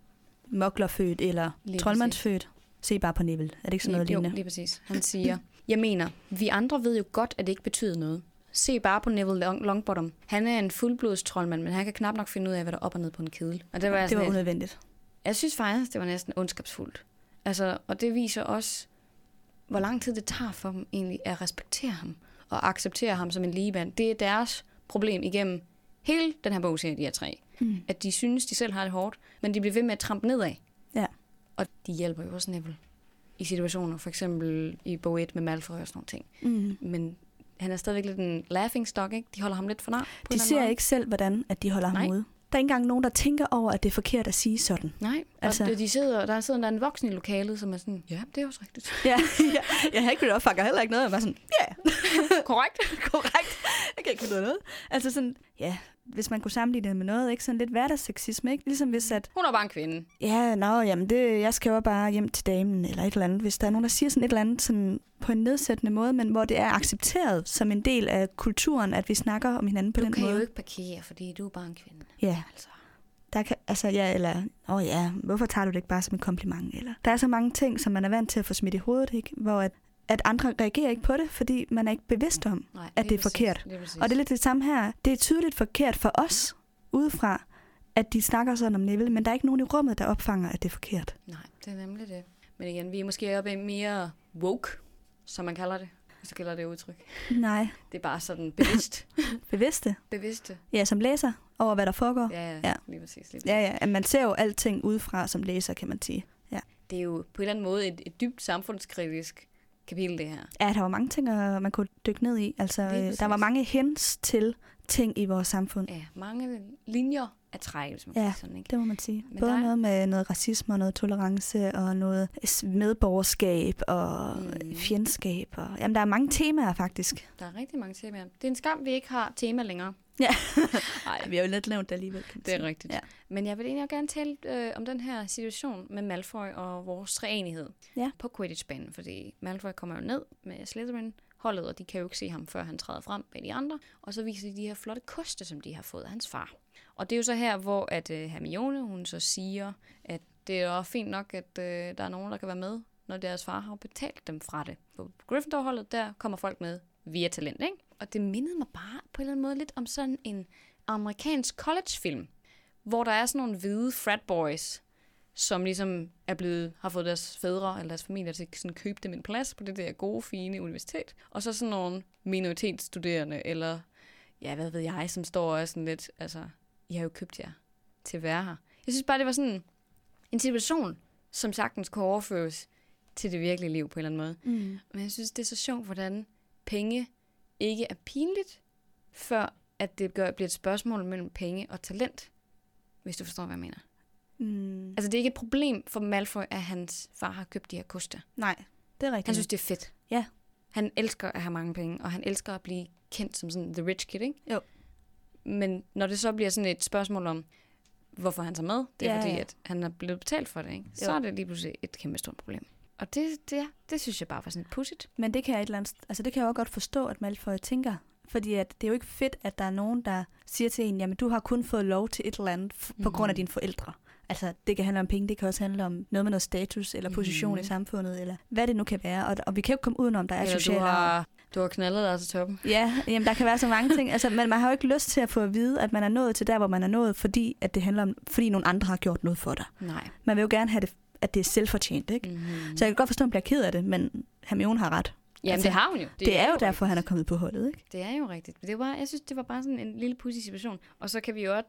moklerfødt eller Lige troldmandsfødt. Se bare på Neville. Er det ikke sådan noget lige, jo, lignende? lige præcis. Han siger, jeg mener, vi andre ved jo godt, at det ikke betyder noget. Se bare på Neville Long- Longbottom. Han er en fuldblods troldmand, men han kan knap nok finde ud af, hvad der er op og ned på en kedel. Og det var, Det var lidt- unødvendigt. Jeg synes faktisk, det var næsten ondskabsfuldt. Altså, og det viser også, hvor lang tid det tager for dem egentlig at respektere ham og acceptere ham som en ligemand. Det er deres problem igennem hele den her bogserie, de her tre. Mm. At de synes, de selv har det hårdt, men de bliver ved med at trampe nedad. Ja. Og de hjælper jo også Neville i situationer, for eksempel i bog 1 med Malfoy og sådan nogle ting. Mm. Men han er stadigvæk lidt en laughing stock, ikke? De holder ham lidt for nar. De ser måde. ikke selv, hvordan at de holder ham Nej. ude. Der er ikke engang nogen, der tænker over, at det er forkert at sige sådan. Nej, Altså- og de sidder, der sidder der en voksen i lokalet, som er sådan, ja, det er også rigtigt. Ja, ja. jeg har ikke opfanger heller ikke noget. Jeg var sådan, ja, yeah, Korrekt. korrekt. Jeg kan ikke finde noget. Altså sådan, ja, hvis man kunne sammenligne det med noget, ikke? Sådan lidt hverdagssexisme, ikke? Ligesom hvis at, Hun er bare en kvinde. ja, nå, jamen det, jeg skal jo bare hjem til damen, eller et eller andet. Hvis der er nogen, der siger sådan et eller andet sådan på en nedsættende måde, men hvor det er accepteret som en del af kulturen, at vi snakker om hinanden på Du den kan måde. jo ikke parkere, fordi du er bare en kvinde. Ja, Altså. der kan, altså ja, eller, åh oh ja, hvorfor tager du det ikke bare som en kompliment? Eller, der er så mange ting, som man er vant til at få smidt i hovedet, ikke? Hvor at, at andre reagerer ikke på det, fordi man er ikke bevidst om, Nej, at det er præcis, forkert. præcis. Og det er lidt det samme her. Det er tydeligt forkert for os udefra, at de snakker sådan om Neville, men der er ikke nogen i rummet, der opfanger, at det er forkert. Nej, det er nemlig det. Men igen, vi er måske oppe i mere woke, som man kalder det. Hvis du kalder det udtryk. Nej, Det er bare sådan bevidst. bevidste. Bevidste. Ja, som læser over, hvad der foregår. Ja, ja, Ja. ja. lige præcis. Lige præcis. Ja, ja, at man ser jo alting udefra som læser, kan man sige. Ja, Det er jo på en eller anden måde et, et dybt samfundskritisk kapitel, det her. ja der var mange ting, øh, man kunne dykke ned i. Altså, øh, der var mange hints til ting i vores samfund. Ja, mange linjer at trække, hvis man Ja. sådan, ikke? Det må man sige. Men Både der er- noget med noget racisme og noget tolerance og noget medborgerskab og Mm. fjendskab. Og, jamen, der er mange temaer faktisk. Der er rigtig mange temaer. Det er en skam, vi ikke har tema længere. Ja. Nej, Vi har jo lidt nævnt det alligevel, kan Det er sige. rigtigt. Ja. Men jeg vil egentlig også gerne tale øh, om den her situation med Malfoy og vores treenighed Ja. på Quidditch-banen. Fordi Malfoy kommer jo ned med Slytherin-holdet, og de kan jo ikke se ham, før han træder frem bag de andre. Og så viser de de her flotte koste, som de har fået af hans far. Og det er jo så her, hvor at øh, Hermione, hun så siger, at det er jo fint nok, at øh, der er nogen, der kan være med, når deres far har betalt dem fra det. På Gryffindor-holdet, der kommer folk med via talent, ikke? Og det mindede mig bare på en eller anden måde lidt om sådan en amerikansk collegefilm, hvor der er sådan nogle hvide frat boys, som ligesom er blevet, har fået deres fædre eller deres familie til at sådan købe dem en plads på det der gode, fine universitet. Og så sådan nogle minoritetsstuderende, eller ja, hvad ved jeg, som står og er sådan lidt, altså, I har jo købt jer til at være her. Jeg synes bare, det var sådan en situation, som sagtens kunne overføres til det virkelige liv på en eller anden måde. Mm. Men jeg synes, det er så sjovt, hvordan penge ikke er pinligt, før at det gør, bliver et spørgsmål mellem penge og talent. Hvis du forstår, hvad jeg mener. Mm. Altså, det er ikke et problem for Malfoy, at hans far har købt de her koster. Nej, det er rigtigt. Han synes, det er fedt. Ja. Han elsker at have mange penge, og han elsker at blive kendt som sådan the rich kid, ikke? Jo. Men når det så bliver sådan et spørgsmål om, hvorfor han tager med, det er Ja, fordi, ja. at han er blevet betalt for det, ikke? Så Jo. er det lige pludselig et kæmpe stort problem. Og det, det, det synes jeg bare var sådan lidt pudsigt. Men det kan jeg et eller andet, altså det kan jeg også godt forstå, at Malfoy tænker. Fordi at det er jo ikke fedt, at der er nogen, der siger til en, jamen du har kun fået lov til et eller andet på grund af Mhm. dine forældre. Altså det kan handle om penge, det kan også handle om noget med noget status eller position Mhm. i samfundet, eller hvad det nu kan være. Og, og vi kan jo ikke komme udenom, der er Eller sociale du har, du har knaldet dig til toppen. Ja, jamen, der kan være så mange ting. Altså, men man har jo ikke lyst til at få at vide, at man er nået til der, hvor man er nået, fordi at det handler om, fordi nogle andre har gjort noget for dig. Nej. Man vil jo gerne have det, at det er selvfortjent, ikke? Mm. Mm-hmm. Så jeg kan godt forstå, at man bliver ked af det, men Hermione har ret. Jamen, altså, det har hun jo. Det, det er jo derfor, rigtigt. han er kommet på holdet, ikke? Det er jo rigtigt. Men det var, jeg synes, det var bare sådan en lille pudsig situation. Og så kan vi jo også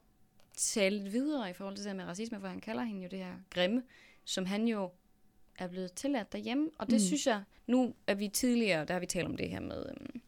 tale lidt videre i forhold til det her med racisme, for han kalder hende jo det her grimme, som han jo er blevet tilladt derhjemme. Og det Mm. synes jeg, nu er vi tidligere, der har vi talt om det her med um,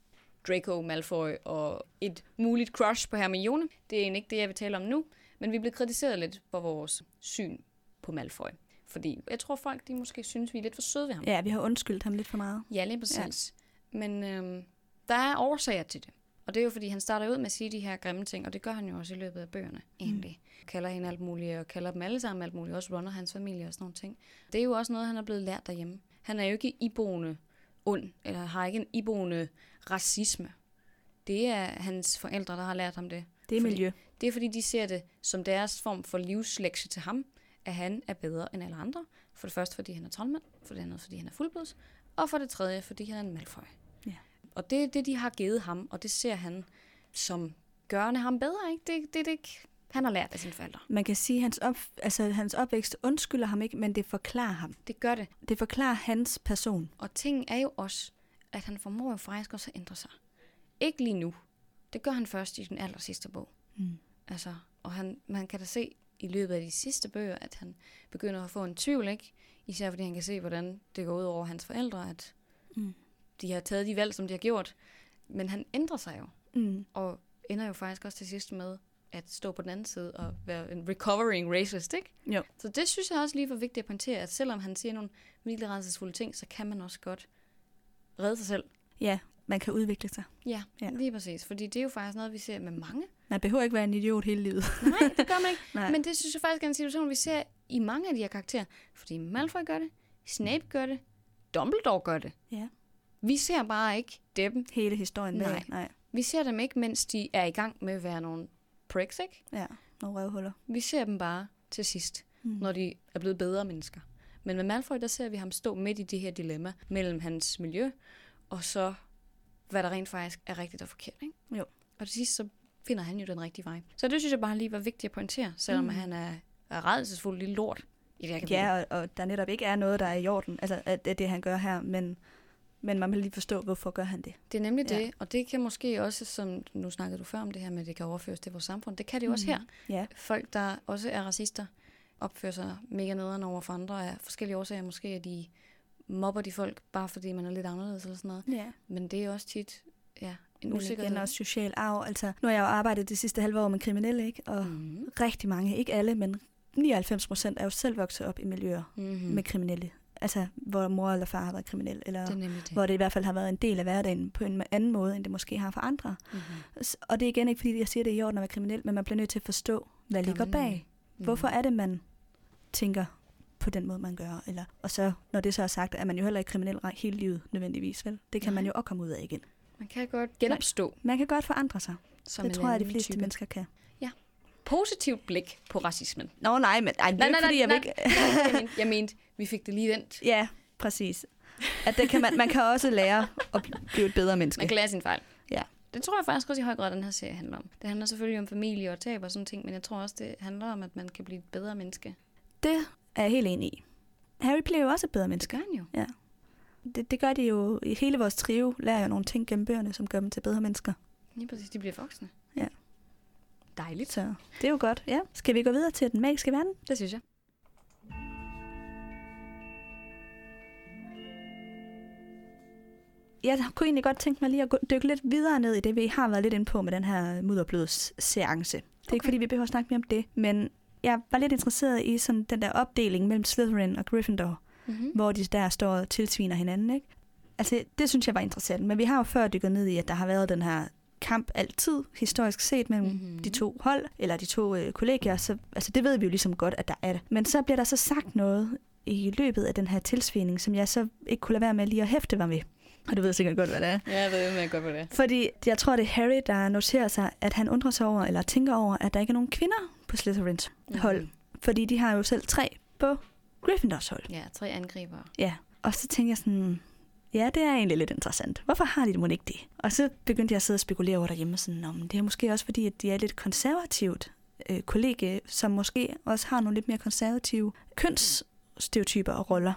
Draco Malfoy og et muligt crush på Hermione. Det er egentlig ikke det, jeg vil tale om nu, men vi er blevet kritiseret lidt for vores syn på Malfoy. Fordi jeg tror, folk de måske synes, vi er lidt for søde ved ham. Ja, vi har undskyldt ham lidt for meget. Ja, lige præcis. Ja. Men øhm, der er årsager til det. Og det er jo, fordi han starter ud med at sige de her grimme ting, og det gør han jo også i løbet af bøgerne, egentlig. Mm. Kalder hende alt muligt, og kalder dem alle sammen alt muligt, også runner hans familie og sådan nogle ting. Det er jo også noget, han er blevet lært derhjemme. Han er jo ikke iboende ond, eller har ikke en iboende racisme. Det er hans forældre, der har lært ham det. Det er Fordi- miljø. Det er fordi, de ser det som deres form for livslektie til ham, at han er bedre end alle andre. For det første, fordi han er troldmand, for det andet, fordi han er fuldblods, og for det tredje, fordi han er en malføj. Ja. Og det er det, de har givet ham, og det ser han som gørende ham bedre, ikke? Det, det, det, det han har lært af sine forældre. Man kan sige, at hans, op, altså, hans opvækst undskylder ham ikke, men det forklarer ham. Det gør det. Det forklarer hans person. Og ting er jo også, at han formår jo faktisk også at ændre sig. Ikke lige nu. Det gør han først i den aller sidste bog. Mm. Altså, og han, man kan da se i løbet af de sidste bøger, at han begynder at få en tvivl, ikke? Især fordi han kan se, hvordan det går ud over hans forældre, at Mm. de har taget de valg, som de har gjort. Men han ændrer sig jo, Mm. og ender jo faktisk også til sidst med at stå på den anden side og være en recovering racist, ikke? Jo. Så det synes jeg også lige var vigtigt at pointere, at selvom han siger nogle virkelig rædselsfulde ting, så kan man også godt redde sig selv. Ja, man kan udvikle sig. Ja, Ja. ja, lige præcis. Fordi det er jo faktisk noget, vi ser med mange. Man behøver ikke være en idiot hele livet. Nej, det gør man ikke. Nej. Men det synes jeg faktisk er en situation, vi ser i mange af de her karakterer. Fordi Malfoy gør det, Snape gør det, Dumbledore gør det. Ja. Vi ser bare ikke dem. Hele historien. Nej. Nej. Vi ser dem ikke, mens de er i gang med at være nogle pricks, ikke? Ja, nogle røvhuller. Vi ser dem bare til sidst, mm. når de er blevet bedre mennesker. Men med Malfoy, der ser vi ham stå midt i det her dilemma mellem hans miljø, og så hvad der rent faktisk er rigtigt og forkert, ikke? Jo. Og til sidst, så finder han jo den rigtige vej. Så det synes jeg bare lige var vigtigt at pointere, selvom Mm. mm. han er, er redselsfuld lille lort i det. Ja, og, og der netop ikke er noget, der er i orden. Altså, at det det, han gør her, men, men man vil lige forstå, hvorfor gør han det. Det er nemlig Ja. det, og det kan måske også, som nu snakkede du før om det her med, at det kan overføres til vores samfund, det kan det jo også her. Ja, Folk, der også er racister, opfører sig mega nederen over for andre af forskellige årsager. Måske at de mobber de folk, bare fordi man er lidt anderledes eller sådan noget. ja. Men det er også tit ja, en Men usikkerhed. igen også social arv. Altså, nu har jeg jo arbejdet det sidste halve år med kriminelle, ikke? Og Mm-hmm. rigtig mange, ikke alle, men 99 procent er jo selv vokset op i miljøer Mm-hmm. mm. med kriminelle. Altså, hvor mor eller far har været kriminel, eller det det. hvor det i hvert fald har været en del af hverdagen på en anden måde, end det måske har for andre. Mm-hmm. Og det er igen ikke, fordi jeg siger, det er i orden at være kriminel, men man bliver nødt til at forstå, hvad ligger bag. Hvorfor er det, man tænker på den måde, man gør? Eller, og så, når det så er sagt, er man jo heller ikke kriminel hele livet nødvendigvis, vel? Det kan Nej. man jo også komme ud af igen. Man kan godt genopstå. Man kan godt forandre sig. Som det tror jeg, de fleste type. mennesker kan. Positivt blik på racismen. Nå nej, men ej, det er Nej, ikke, nej, fordi jeg nej, ikke... jeg, mente, jeg mente, vi fik det lige vendt. Ja, præcis. At det kan man, man kan også lære at blive et bedre menneske. Man kan lære sin fejl. Ja. Det tror jeg faktisk også i høj grad, den her serie handler om. Det handler selvfølgelig om familie og tab og sådan ting, men jeg tror også, det handler om, at man kan blive et bedre menneske. Det er jeg helt enig i. Harry bliver jo også et bedre Det menneske. gør han jo. Det, det gør de jo i hele vores trio, lærer jo nogle ting gennem bøgerne, som gør dem til bedre mennesker. Lige præcis, de bliver voksne. Ja. Dejligt. Så det er jo godt. Ja. Skal vi gå videre til den magiske verden? Det synes jeg. Jeg kunne egentlig godt tænke mig lige at dykke lidt videre ned i det, vi har været lidt inde på med den her mudderblodsseance. Det er okay. ikke, fordi vi behøver at snakke mere om det, men jeg var lidt interesseret i sådan den der opdeling mellem Slytherin og Gryffindor, Mm-hmm. hvor de der står og tilsviner hinanden, ikke? Altså, det synes jeg var interessant, men vi har jo før dykket ned i, at der har været den her kamp altid, historisk set, mellem mm-hmm. Mhm. de to hold, eller de to øh, kollegier, så altså, det ved vi jo ligesom godt, at der er det. Men så bliver der så sagt noget i løbet af den her tilsvining, som jeg så ikke kunne lade være med lige at hæfte mig ved. Og du ved sikkert godt, hvad det er. Ja, jeg ved jeg godt, hvad det er. Fordi jeg tror, det er Harry, der noterer sig, at han undrer sig over, eller tænker over, at der ikke er nogen kvinder på Slytherins Mhm. hold. Fordi de har jo selv tre på Gryffindors hold. Ja, tre angriber. Ja, og så tænkte jeg sådan, ja, det er egentlig lidt interessant. Hvorfor har de det ikke det? Og så begyndte jeg at sidde og spekulere over derhjemme, sådan, om det er måske også fordi, at de er lidt konservativt øh, kollega, som måske også har nogle lidt mere konservative kønsstereotyper og roller.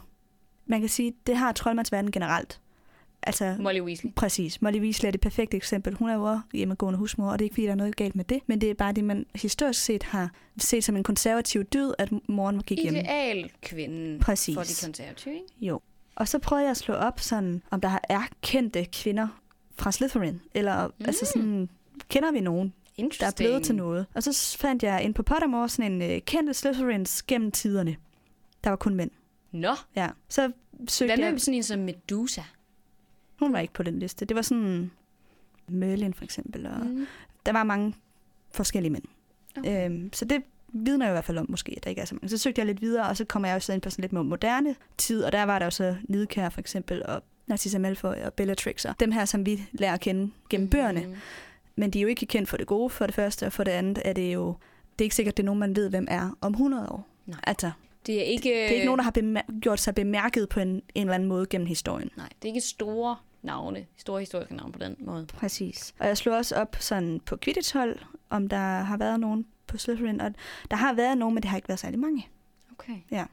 Man kan sige, det har troldmandsverden generelt. Altså, Molly Weasley. Præcis. Molly Weasley er det perfekte eksempel. Hun er jo også hjemmegående husmor, og det er ikke, fordi der er noget galt med det, men det er bare det, man historisk set har set som en konservativ dyd, at moren gik hjemme. Ideal kvinden Præcis. for de konservative, ikke? Jo. Og så prøvede jeg at slå op, sådan, om der er kendte kvinder fra Slytherin, eller mm. altså sådan, kender vi nogen, der er blevet til noget. Og så fandt jeg ind på Pottermore sådan en uh, kendte Slytherins gennem tiderne. Der var kun mænd. Nå, Ja. Så søgte hvad jeg... med sådan en som Medusa? Hun var ikke på den liste. Det var sådan Merlin for eksempel. Og Mm. Der var mange forskellige mænd. Okay. Øhm, så det vidner jo i hvert fald om måske, at der ikke er så mange. Så søgte jeg lidt videre, og så kom jeg også ind på sådan lidt mere moderne tid, og der var der jo så Nidkær for eksempel, og Narcissa Malfoy og Bellatrix, og dem her, som vi lærer at kende gennem Mhm. bøgerne. Men de er jo ikke kendt for det gode, for det første, og for det andet er det jo, det er ikke sikkert, det er nogen, man ved, hvem er om 100 år. Nej. Altså, Det er ikke... det er ikke nogen, der har gjort sig bemærket på en, en eller anden måde gennem historien. Nej, det er ikke store navne, store historiske navne på den måde. Præcis. Og jeg slog også op sådan på Quidditch-hold, om der har været nogen på Slytherin, og der har været nogen, men det har ikke været særlig mange. Okay. Ja.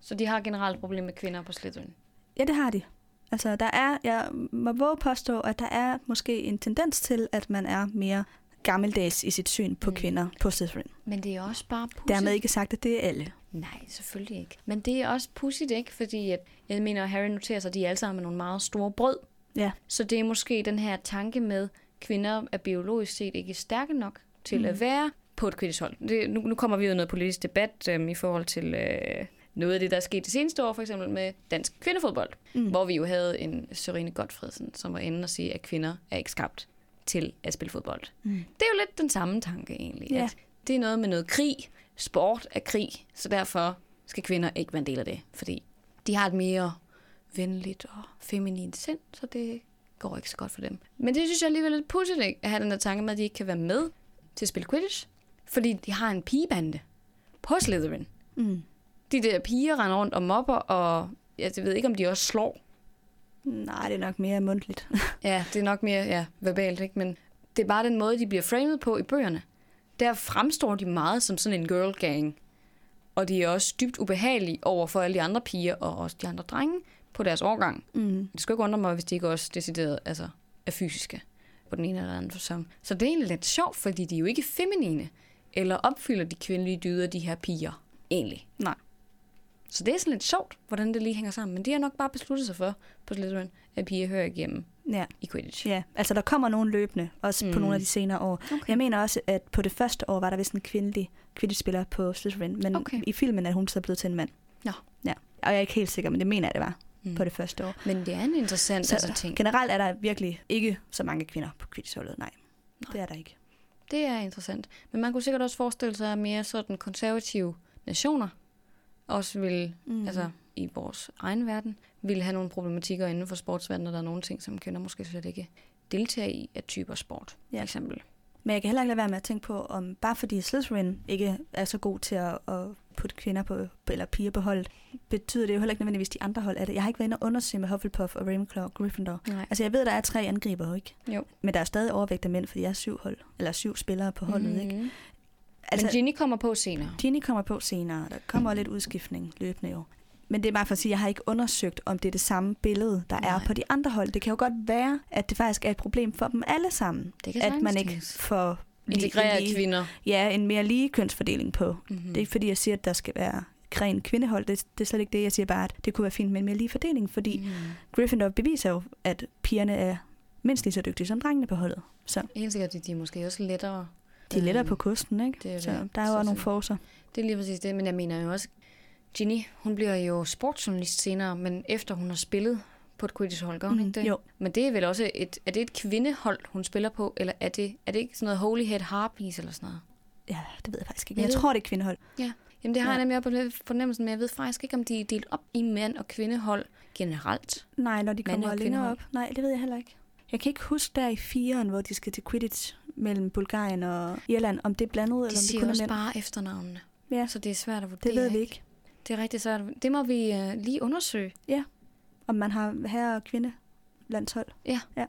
Så de har generelt et problem med kvinder på Slytherin? Ja, det har de. Altså, der er, jeg må våge påstå, at der er måske en tendens til, at man er mere gammeldags i sit syn på mm. kvinder på Slytherin. Men det er også bare pudsigt. Dermed ikke sagt, at det er alle. Nej, selvfølgelig ikke. Men det er også pudsigt, ikke? Fordi at, jeg mener, Harry noterer sig, at de er alle sammen med nogle meget store brød. Ja. Så det er måske den her tanke med, kvinder er biologisk set ikke stærke nok til mm. At være på et kritisk hold. Det, nu, nu kommer vi jo noget politisk debat øhm, i forhold til øh, noget af det, der er sket det seneste år, for eksempel med dansk kvindefodbold. Mm. hvor vi jo havde en Sørine Godfredsen, som var inde og sige, at kvinder er ikke skabt til at spille fodbold. Mm. Det er jo lidt den samme tanke egentlig. Ja. At det er noget med noget krig. Sport er krig, så derfor skal kvinder ikke være en del af det. Fordi de har et mere venligt og feminint sind, så det går ikke så godt for dem. Men det synes jeg alligevel er lidt pudsigt, ikke? At have den der tanke med, at de ikke kan være med til at spille Quidditch. Fordi de har en pigebande på Slytherin. Mm. De der piger render rundt og mobber, og jeg ved ikke, om de også slår. Nej, det er nok mere mundtligt. Ja, det er nok mere ja, verbalt, ikke? Men det er bare den måde, de bliver framed på i bøgerne. Der fremstår de meget som sådan en girl gang. Og de er også dybt ubehagelige over for alle de andre piger og også de andre drenge på deres årgang. Mm. Det skal ikke undre mig, hvis de ikke også decideret altså, er fysiske på den ene eller anden fasong. Så det er egentlig lidt sjovt, fordi de er jo ikke feminine, eller opfylder de kvindelige dyder, de her piger, egentlig. Nej. Så det er sådan lidt sjovt, hvordan det lige hænger sammen. Men de har nok bare besluttet sig for på Slytherin, at piger hører hjemme Ja. i Quidditch. ja, altså der kommer nogen løbende, også mm. på Mm. nogle af de senere år. Okay. Jeg mener også, at på det første år var der vist en kvindelig Quidditch-spiller på Slytherin, men Okay. i filmen er hun så blevet til en mand. Nå. Ja, og jeg er ikke helt sikker, men det mener jeg, det var Mm. mm. på det første år. Men det er en interessant Så altså, ting. generelt er der virkelig ikke så mange kvinder på Quidditch-holdet, nej. Nej. Det er der ikke. Det er interessant. Men man kunne sikkert også forestille sig, mere sådan konservative nationer også vil, Mm. altså i vores egen verden, vil have nogle problematikker inden for sportsverdenen, og der er nogle ting, som kvinder måske slet ikke deltager i af typer sport, ja. For eksempel. Men jeg kan heller ikke lade være med at tænke på, om bare fordi Slytherin ikke er så god til at, at putte kvinder på, eller piger på holdet, betyder det jo heller ikke nødvendigvis, de andre hold er det. Jeg har ikke været inde og undersøge med Hufflepuff og Ravenclaw og Gryffindor. Nej. Altså jeg ved, der er tre angriber, ikke? Jo. Men der er stadig overvægt af mænd, fordi jeg er syv hold, eller syv spillere på holdet, mm. ikke? Altså, Men Ginny kommer på senere. Ginny kommer på senere, der kommer lidt udskiftning løbende jo. Men det er bare for at sige, at jeg har ikke undersøgt, om det er det samme billede, der Nej. er på de andre hold. Det kan jo godt være, at det faktisk er et problem for dem alle sammen. Det kan At man ikke får Integrere lige- kvinder. Ja, en mere lige kønsfordeling på. Mm. Mm-hmm. Det er ikke fordi, jeg siger, at der skal være ren kvindehold. Det, det er slet ikke det. Jeg siger bare, at det kunne være fint med en mere lige fordeling, fordi mm. mm. Gryffindor beviser jo, at pigerne er mindst lige så dygtige som drengene på holdet. Så Helt sikkert, at de er måske også lettere. De er lettere Øhm, på kosten, ikke? det er så der er jo Så også nogle forser. Det er lige præcis det, men jeg mener jo også, Ginny, hun bliver jo sportsjournalist senere, men efter hun har spillet på et Quidditch-hold, gør hun ikke det? Jo, Men det er vel også et, er det et kvindehold, hun spiller på, eller er det, er det ikke sådan noget Holy Head Harpies eller sådan noget? ja, det ved jeg faktisk ikke. Jeg jeg tror, det er kvindehold. Jamen det har Ja. jeg nemlig på fornemmelsen, men jeg ved faktisk ikke, om de er delt op i mænd- og kvindehold generelt. Nej, når de kommer længere op. Nej, det ved jeg heller ikke. Jeg kan ikke huske der i firen, hvor de skal til Quidditch mellem Bulgarien og Irland, om det er blandet, eller De om det kun er mænd. bare efternavnene, Ja, så det er svært at vurdere. det ved vi ikke. Det er rigtig svært. Det må vi uh, lige undersøge. Om man har herre- og kvinde landshold. Ja. ja.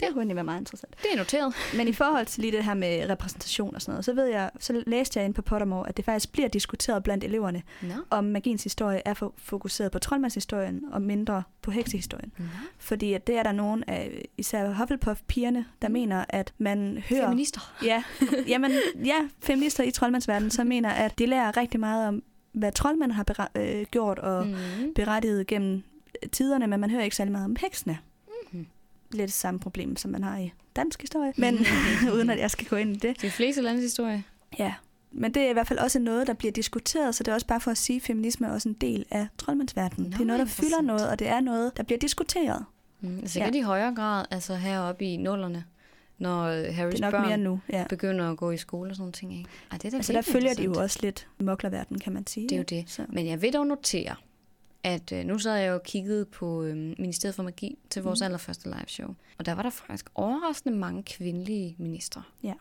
Det kunne egentlig være meget interessant. Det er noteret. Men i forhold til lige det her med repræsentation og sådan noget, så ved jeg, så læste jeg ind på Pottermore, at det faktisk bliver diskuteret blandt eleverne, Nå. om magiens historie er fokuseret på troldmandshistorien og mindre på heksehistorien. Nå. Fordi at det er der nogen af især Hufflepuff-pigerne, der Mm. mener, at man hører... Feminister. Ja, jamen, ja, feminister i troldmandsverdenen, så mener, at de lærer rigtig meget om, hvad troldmænd har øh, gjort og. Mm. berettiget gennem tiderne, men man hører ikke særlig meget om heksene. Lidt samme problem, som man har i dansk historie, men uden at jeg skal gå ind i det. De fleste landes historie. Ja, Men det er i hvert fald også noget, der bliver diskuteret, så det er også bare for at sige, at feminisme er også en del af troldmandsverdenen. Det er noget, der fylder noget, og det er noget, der bliver diskuteret. Mm, sikkert ja. i højere grad, altså heroppe i nullerne, når øh, Harrys Det børn mere nu. Ja. begynder at gå i skole og sådan nogle ting. Ikke? Ej, det er da Altså der følger de jo også lidt moklerverdenen, kan man sige. Det er jo det. Så. Men jeg vil dog notere, at øh, nu sad jeg jo og kiggede på øh, Ministeriet for Magi til vores mm. allerførste live show. Og der var der faktisk overraskende mange kvindelige ministre. Ja.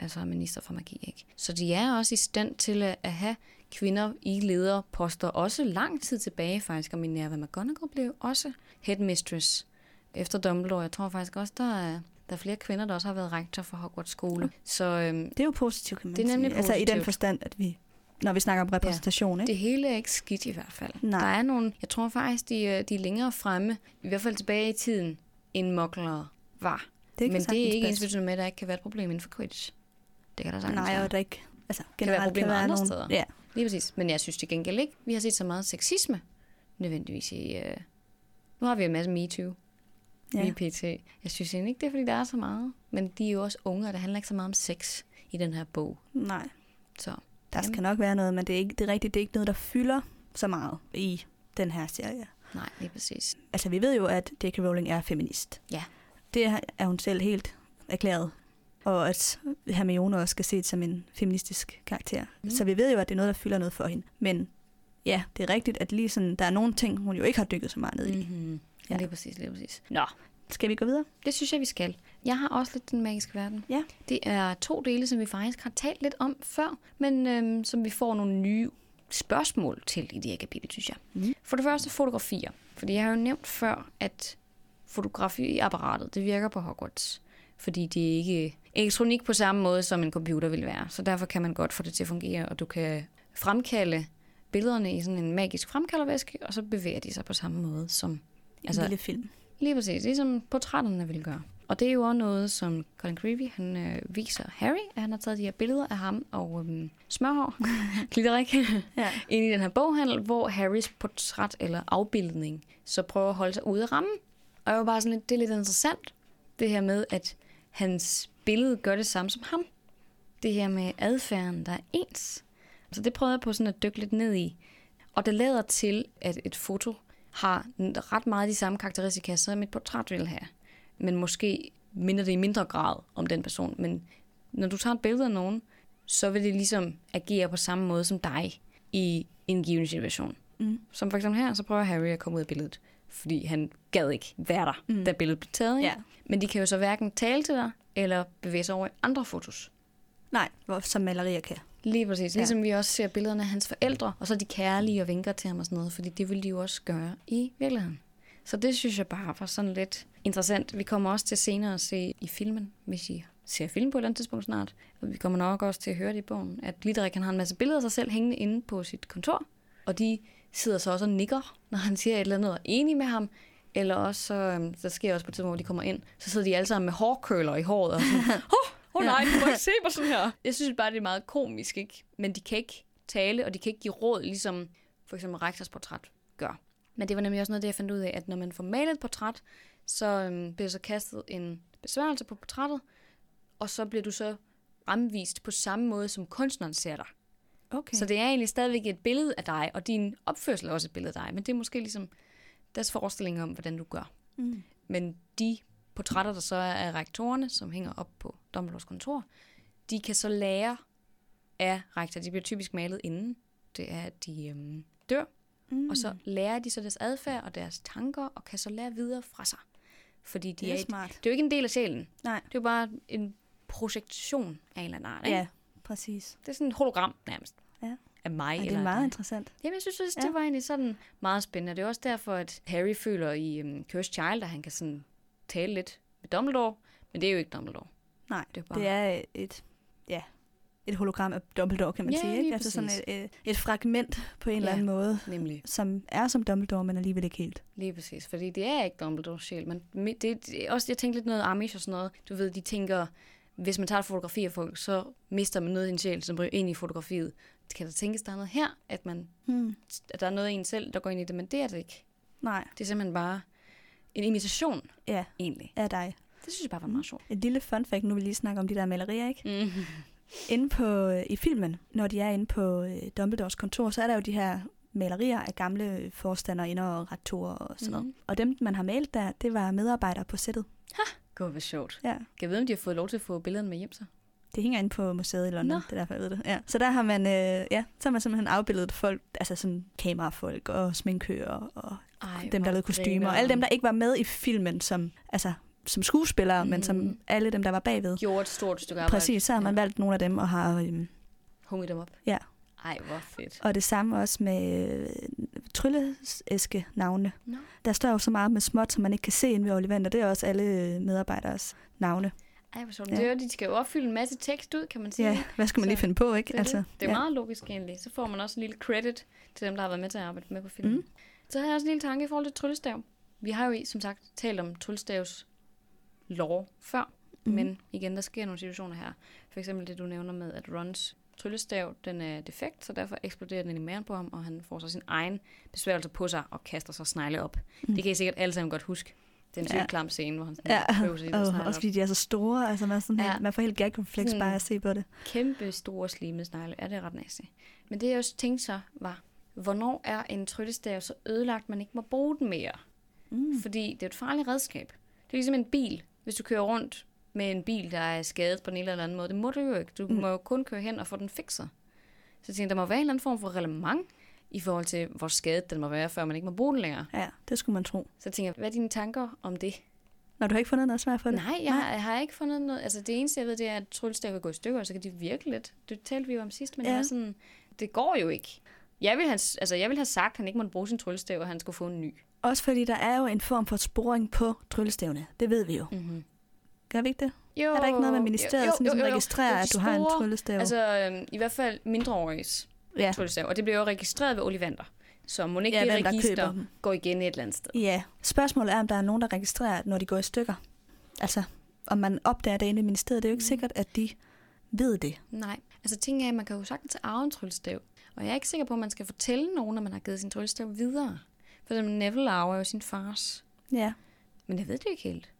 Altså minister for magi, ikke? Så de er også i stand til at, at have kvinder i lederposter, også lang tid tilbage faktisk. Og Minerva McGonagall blev også headmistress efter Dumbledore. Jeg tror faktisk også, der er, der er flere kvinder, der også har været rektor for Hogwarts skole. Så øhm, Det er jo positivt, kan man Det er nemlig sige. Altså i den positivt. forstand, at vi, når vi snakker om repræsentation, ikke? Det hele er ikke skidt i hvert fald. Nej. Der er nogle, jeg tror faktisk, de, er- de er længere fremme, i hvert fald tilbage i tiden, end moklere var. det Men det er ikke ensbetydende med, at der ikke kan være et problem inden for Quidditch. Det kan der sagtens Nej, være. og der ikke... Altså, være generelt problemer være andre nogle, steder. Ja, Lige præcis. Men jeg synes til gengæld ikke, vi har set så meget sexisme nødvendigvis i... Øh... Nu har vi en masse MeToo ja. ja. PT. Jeg synes egentlig ikke, det er, fordi der er så meget. Men de er jo også unge, og det handler ikke så meget om sex i den her bog. Nej, Så der skal nok være noget, men det er, ikke, det er rigtigt, det er ikke noget, der fylder så meget i den her serie. nej, lige præcis. Altså, vi ved jo, at J.K. Rowling er feminist. Ja. Det er hun selv helt erklæret. Og at Hermione også skal ses som en feministisk karakter. Mm. Så vi ved jo, at det er noget, der fylder noget for hende. Men ja, det er rigtigt, at lige sådan, der er nogle ting, hun jo ikke har dykket så meget ned i. Mm. Mm-hmm. Ja. lige præcis, lige præcis. Nå, Skal vi gå videre? det synes jeg, vi skal. Jeg har også lidt den magiske verden. Ja. Det er to dele, som vi faktisk har talt lidt om før, men øhm, som vi får nogle nye spørgsmål til i det her kapitel, synes jeg. Mhm. For det første fotografier. Fordi jeg har jo nævnt før, at fotografiapparatet, det virker på Hogwarts. Fordi det er ikke elektronik på samme måde, som en computer vil være. Så derfor kan man godt få det til at fungere, og du kan fremkalde billederne i sådan en magisk fremkaldervæske, og så bevæger de sig på samme måde som En Altså- lille film. Lige præcis, ligesom portrætterne vil gøre. Og det er jo også noget, som Colin Creevy, han øh, viser Harry, at han har taget de her billeder af ham og øhm, smørhår, glitterik, Ja. ind i den her boghandel, hvor Harrys portræt eller afbildning så prøver at holde sig ude af rammen. Og jeg var bare sådan lidt, det er lidt interessant, det her med, at hans billede gør det samme som ham. Det her med adfærden, der er ens. Så det prøvede jeg på sådan at dykke lidt ned i. Og det lader til, at et foto har ret meget de samme karakteristika, som et portræt vil have. Men måske minder det i mindre grad om den person. Men når du tager et billede af nogen, så vil det ligesom agere på samme måde som dig i en given situation. Mm. Som for eksempel her, så prøver Harry at komme ud af billedet, fordi han gad ikke være der, mm. Da billedet blev taget. Ja. Men de kan jo så hverken tale til dig, eller bevæge sig over i andre fotos. Nej, som malerier kan. Lige præcis. Ja. Ligesom vi også ser billederne af hans forældre, og så er de kærlige og vinker til ham og sådan noget, fordi det vil de jo også gøre i virkeligheden. Så det synes jeg bare var sådan lidt interessant. Vi kommer også til senere at se i filmen, hvis I ser film på et eller andet tidspunkt snart, og vi kommer nok også til at høre det i bogen, at Glitterik han har en masse billeder af sig selv hængende inde på sit kontor, og de sidder så også og nikker, når han siger et eller andet og er enig med ham, eller også, så, øhm, der sker også på et tidspunkt, hvor de kommer ind, så sidder de alle sammen med hårkøler i håret, og sådan, åh, oh, nej, du må ikke se mig sådan her. Jeg synes bare, det er meget komisk, ikke? Men de kan ikke tale, og de kan ikke give råd, ligesom for eksempel Rektors portræt gør. Men det var nemlig også noget, det jeg fandt ud af, at når man får malet et portræt, så øhm, bliver der så kastet en besværgelse på portrættet, og så bliver du så fremvist på samme måde, som kunstneren ser dig. Okay. Så det er egentlig stadigvæk et billede af dig, og din opførsel er også et billede af dig, men det er måske ligesom deres forestilling om, hvordan du gør. Mm. Men de portrætter, der så er af rektorerne, som hænger op på Dumbledores kontor, de kan så lære af rektor. De bliver typisk malet inden. Det er, at de øhm, dør, Mm. og så lærer de så deres adfærd og deres tanker, og kan så lære videre fra sig. Fordi de det er er et, smart. det er jo ikke en del af sjælen. Nej. Det er jo bare en projektion af en eller anden art. Ikke? Ja, præcis. Det er sådan et hologram nærmest. Ja. Af mig. Ja, det eller er af meget dig. interessant. Jamen, jeg synes, også, Ja. det var egentlig sådan meget spændende. Det er også derfor, at Harry føler i um, Cursed Child, at han kan sådan tale lidt med Dumbledore, men det er jo ikke Dumbledore. Nej, Det er bare... det er et, ja, et hologram af Dumbledore, kan man Ja, sige. Ikke? Altså sådan et, et, et fragment på en eller Ja. anden måde, Nemlig. som er som Dumbledore, men alligevel ikke helt. Lige præcis, fordi det er ikke Dumbledores sjæl, men det, det, også, jeg tænkte lidt noget Amish og sådan noget. Du ved, de tænker, hvis man tager et fotografi af folk, så mister man noget i en sjæl, som ryger ind i fotografiet. Kan der tænkes, der er noget her, at, man, Hmm. at der er noget i en selv, der går ind i det, men det er det ikke. Nej, Det er simpelthen bare en imitation, ja, egentlig. af dig. Det synes jeg bare var meget sjovt. Et lille fun fact, nu vil vi lige snakke om de der malerier, ikke? Mm. inde på, øh, i filmen, når de er inde på øh, Dumbledores kontor, så er der jo de her malerier af gamle forstandere og rektorer og sådan noget. Mhm. Og dem, man har malet der, det var medarbejdere på sættet. Gud, hvor sjovt. Ja. Kan jeg vide, om de har fået lov til at få billederne med hjem så? Det hænger inde på museet i London, Nå. det er derfor, jeg ved det. Ja. Så der har man, øh, ja, så har man simpelthen afbildet folk, altså sådan kamerafolk og sminkører og Ej, dem, der lavede kostymer, og alle dem, der ikke var med i filmen som, altså, som skuespillere, mm. men som Mhm. alle dem, der var bagved. gjorde et stort stykke arbejde. Præcis, så har man Ja. valgt nogle af dem og har... Øhm, Hunget dem op. Ja. Ej, hvor fedt. og det samme også med øh, trylleæske navne. Nå. Der står jo så meget med småt, som man ikke kan se inde ved Ollivander. Det er også alle øh, medarbejderes navne. Ej, hvor sjovt. Ja. Det er, jo, de skal jo opfylde en masse tekst ud, kan man sige. Ja, hvad skal man lige Så finde på, ikke? Det altså, det. det er ja. meget logisk egentlig. Så får man også en lille credit til dem, der har været med til at arbejde med på filmen. Mm. Mm. Så har jeg også en lille tanke i forhold til tryllestav. Vi har jo i- som sagt talt om tryllestavs lov før, mm. men igen, der sker nogle situationer her. For eksempel det, du nævner med, at Rons tryllestav, den er defekt, så derfor eksploderer den i maven på ham, og han får så sin egen besværgelse på sig og kaster sig snegle op. Mm. Det kan I sikkert alle sammen godt huske. Det er en sygt Ja. klam scene, hvor han sådan Ja, prøver sig og også fordi de er så store. Altså, man, er sådan Ja. helt, man får helt gag-reflex Sådan- bare at se på det. kæmpe store slimede snegle. Ja, det er ret nasty. Men det jeg også tænkte så var, hvornår er en tryllestav så ødelagt, man ikke må bruge den mere? Mm. Fordi det er et farligt redskab. Det er ligesom en bil. Hvis du kører rundt med en bil, der er skadet på en eller anden måde, det må du jo ikke. Du Mm. må jo kun køre hen og få den fikset. Så jeg tænkte, der må være en eller anden form for reglement i forhold til, hvor skadet den må være, før man ikke må bruge den længere. Ja, det skulle man tro. Så jeg tænker, hvad er dine tanker om det? Når du har ikke fundet noget svar for det? Nej, jeg, har, jeg har ikke fundet noget. Altså det eneste, jeg ved, det er, at tryllestav kan gå i stykker, og så kan de virke lidt. Det talte vi jo om sidst, men ja. jeg er sådan, det går jo ikke. Jeg vil, have, altså, jeg vil have sagt, at han ikke måtte bruge sin tryllestav, og han skulle få en ny. Også fordi der er jo en form for sporing på tryllestavene. Det ved vi jo. Mm-hmm. Gør vi ikke det? Jo, Er der ikke noget med ministeriet, som ligesom registrerer, at du har en Store- tryllestav? Altså øhm, i hvert fald mindreåriges ja. tryllestav, og det bliver jo registreret ved Olivander. Så må ikke Ja, det register går igen et eller andet sted. ja. Spørgsmålet er, om der er nogen, der registrerer, når de går i stykker. Altså, om man opdager det inde i ministeriet. Det er jo ikke Mm. sikkert, at de ved det. Nej, altså ting er, at man kan jo sagtens arve en tryllestav. Og jeg er ikke sikker på, at man skal fortælle nogen, når man har givet sin tryllestav videre. For eksempel Neville arver jo sin fars. Ja. Men jeg ved det ikke helt.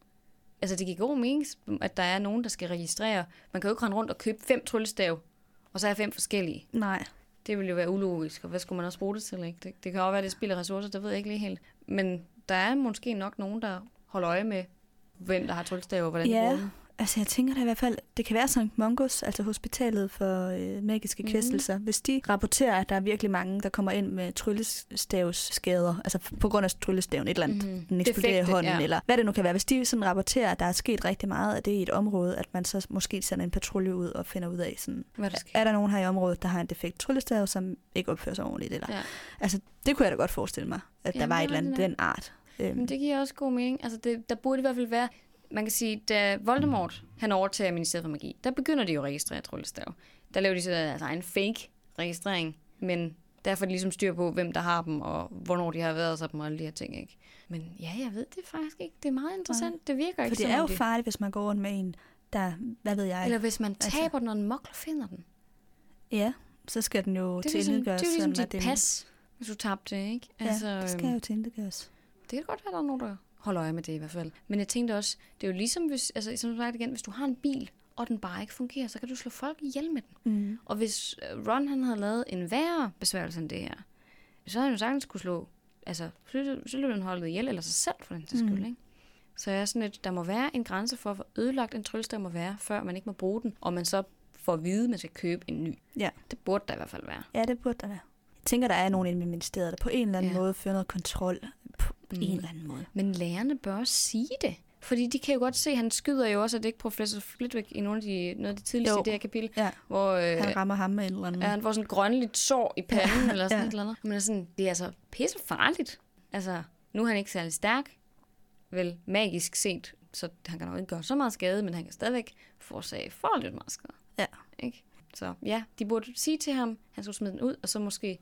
Altså, det giver god mening, at der er nogen, der skal registrere. Man kan jo ikke rende rundt og købe fem tryllestav, og så er fem forskellige. Nej. Det ville jo være ulogisk, og hvad skulle man også bruge det til? Ikke? Det, det kan jo være, at det spilder ressourcer, det ved jeg ikke lige helt. Men der er måske nok nogen, der holder øje med, hvem der har tryllestav, og hvordan de Ja. bruger dem. Altså, jeg tænker da i hvert fald, det kan være St. Mungus, altså hospitalet for øh, magiske Mhm. kvæstelser. Hvis de rapporterer, at der er virkelig mange, der kommer ind med tryllestavsskader, altså på grund af tryllestaven, et eller andet, Mhm. den eksploderer i Defekte, hånden, ja. eller hvad det nu kan være. Hvis de sådan rapporterer, at der er sket rigtig meget af det i et område, at man så måske sender en patrulje ud og finder ud af, sådan, Hvad der sker. er der nogen her i området, der har en defekt tryllestav, som ikke opfører sig ordentligt? Eller? Ja. Altså, det kunne jeg da godt forestille mig, at der Jamen, var det et eller er andet det den art. Øhm, Men det giver også god mening. Altså, det, der burde i hvert fald være... Man kan sige, da Voldemort han overtager Ministeriet for Magi, der begynder de jo at registrere tryllestav. Der laver de så deres egen fake registrering, men derfor er de ligesom styr på, hvem der har dem, og hvornår de har været sig dem, og alle de her ting, ikke? Men ja, jeg ved det faktisk ikke. Det er meget interessant. Det virker for ikke det som er jo om de... farligt, hvis man går rundt med en, der, hvad ved jeg, Eller hvis man Altså- taber den, og en mokler finder den. ja, så skal den jo Det er ligesom, det er ligesom dit pas, hvis du tabte det, ikke? Altså, Ja, det skal øhm, jo tilgøres. Det kan godt være, der er nogen, der holder øje med det i hvert fald. Men jeg tænkte også, det er jo ligesom, hvis, altså, som sagt igen, hvis du har en bil, og den bare ikke fungerer, så kan du slå folk ihjel med den. Mm. Og hvis øh, Ron han havde lavet en værre besværgelse end det her, så havde han jo sagtens kunne slå altså, Slytherin-holdet ihjel, eller sig selv for den til skyld, Mm. ikke? Så jeg er sådan lidt, der må være en grænse for, hvor ødelagt en tryllestav må være, før man ikke må bruge den, og man så får at vide, at man skal købe en ny. Ja. Det burde der i hvert fald være. Ja, det burde der være. Tænker, der er nogen inde i ministeriet, der på en eller anden Ja. måde fører noget kontrol på Mm. en eller anden måde. Men lærerne bør også sige det. Fordi de kan jo godt se, at han skyder jo også, at det ikke professor Flitwick i nogle af de, noget af de tidligste Jo. i det her kapitel, Ja, hvor øh, han rammer ham med en eller anden. ja, han får sådan et grønligt sår i panden, Ja. eller sådan Ja. et eller andet. Men er sådan, det er altså pisse farligt. Altså, nu er han ikke særlig stærk, vel magisk set, så han kan nok ikke gøre så meget skade, men han kan stadigvæk forårsage forholdsvis meget skade. Ja. Ikke? Så ja, de burde sige til ham, han skulle smide den ud, og så måske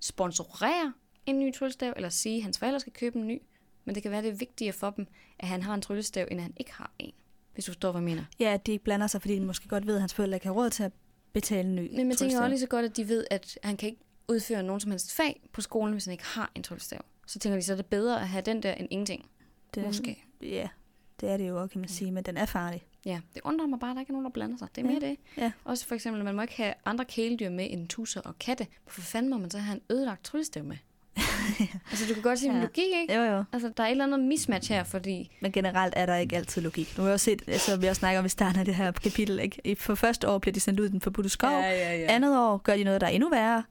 sponsorere en ny tryllestav, eller sige, at hans forældre skal købe en ny. Men det kan være, det er vigtigere for dem, at han har en tryllestav, end at han ikke har en. Hvis du forstår, hvad jeg mener. Ja, at de ikke blander sig, fordi de måske godt ved, at hans forældre ikke har råd til at betale en ny Men jeg tænker også lige så godt, at de ved, at han kan ikke udføre nogen som helst fag på skolen, hvis han ikke har en tryllestav. Så tænker de, så er det bedre at have den der end ingenting. det, Måske. Ja, det er det jo også, kan man sige, men den er farlig. Ja, det undrer mig bare, at der ikke er nogen, der blander sig. Det er Ja. mere det. Ja. Også for eksempel, man må ikke have andre kæledyr med end tusser og katte. Hvorfor fanden må man så have en ødelagt tryllestav med? altså, du kan godt sige ja. Ja. logik, ikke? Jo, jo. Altså, der er et eller andet mismatch her, fordi... Men generelt er der ikke altid logik. Nu har jeg også set, altså, vi har snakket om i starten af det her kapitel, ikke? For første år bliver de sendt ud i den forbudte skov. ja, ja. Andet år gør de noget, der er endnu værre,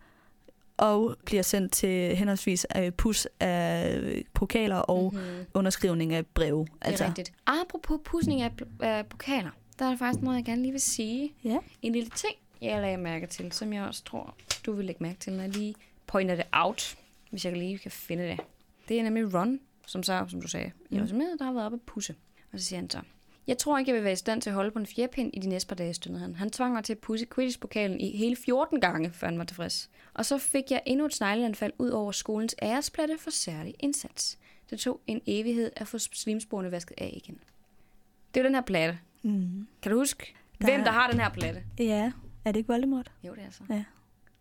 og bliver sendt til henholdsvis øh, pus af øh, pokaler og Mhm. mm-hmm. underskrivning af breve. Det er Altså, rigtigt. Apropos pudsning af, af pokaler, der er der faktisk noget, jeg gerne lige vil sige. Ja. En lille ting, jeg lagde mærke til, som jeg også tror, du vil lægge mærke til, når jeg lige pointer det out, hvis jeg lige kan finde det. Det er nemlig Ron, som så, som du sagde, jeg var med, der har været oppe at pusse. Og så siger han så, jeg tror ikke, jeg vil være i stand til at holde på en fjerpind i de næste par dage, stønnede han. Han tvang mig til at pusse Quidditch-pokalen i hele 14 gange, før han var tilfreds. Og så fik jeg endnu et snegleanfald ud over skolens æresplatte for særlig indsats. Det tog en evighed at få slimsporene vasket af igen. Det er den her platte. mm. Kan du huske, Der hvem er- der har den her platte? Ja, er det ikke Voldemort? Jo, det er så. Ja.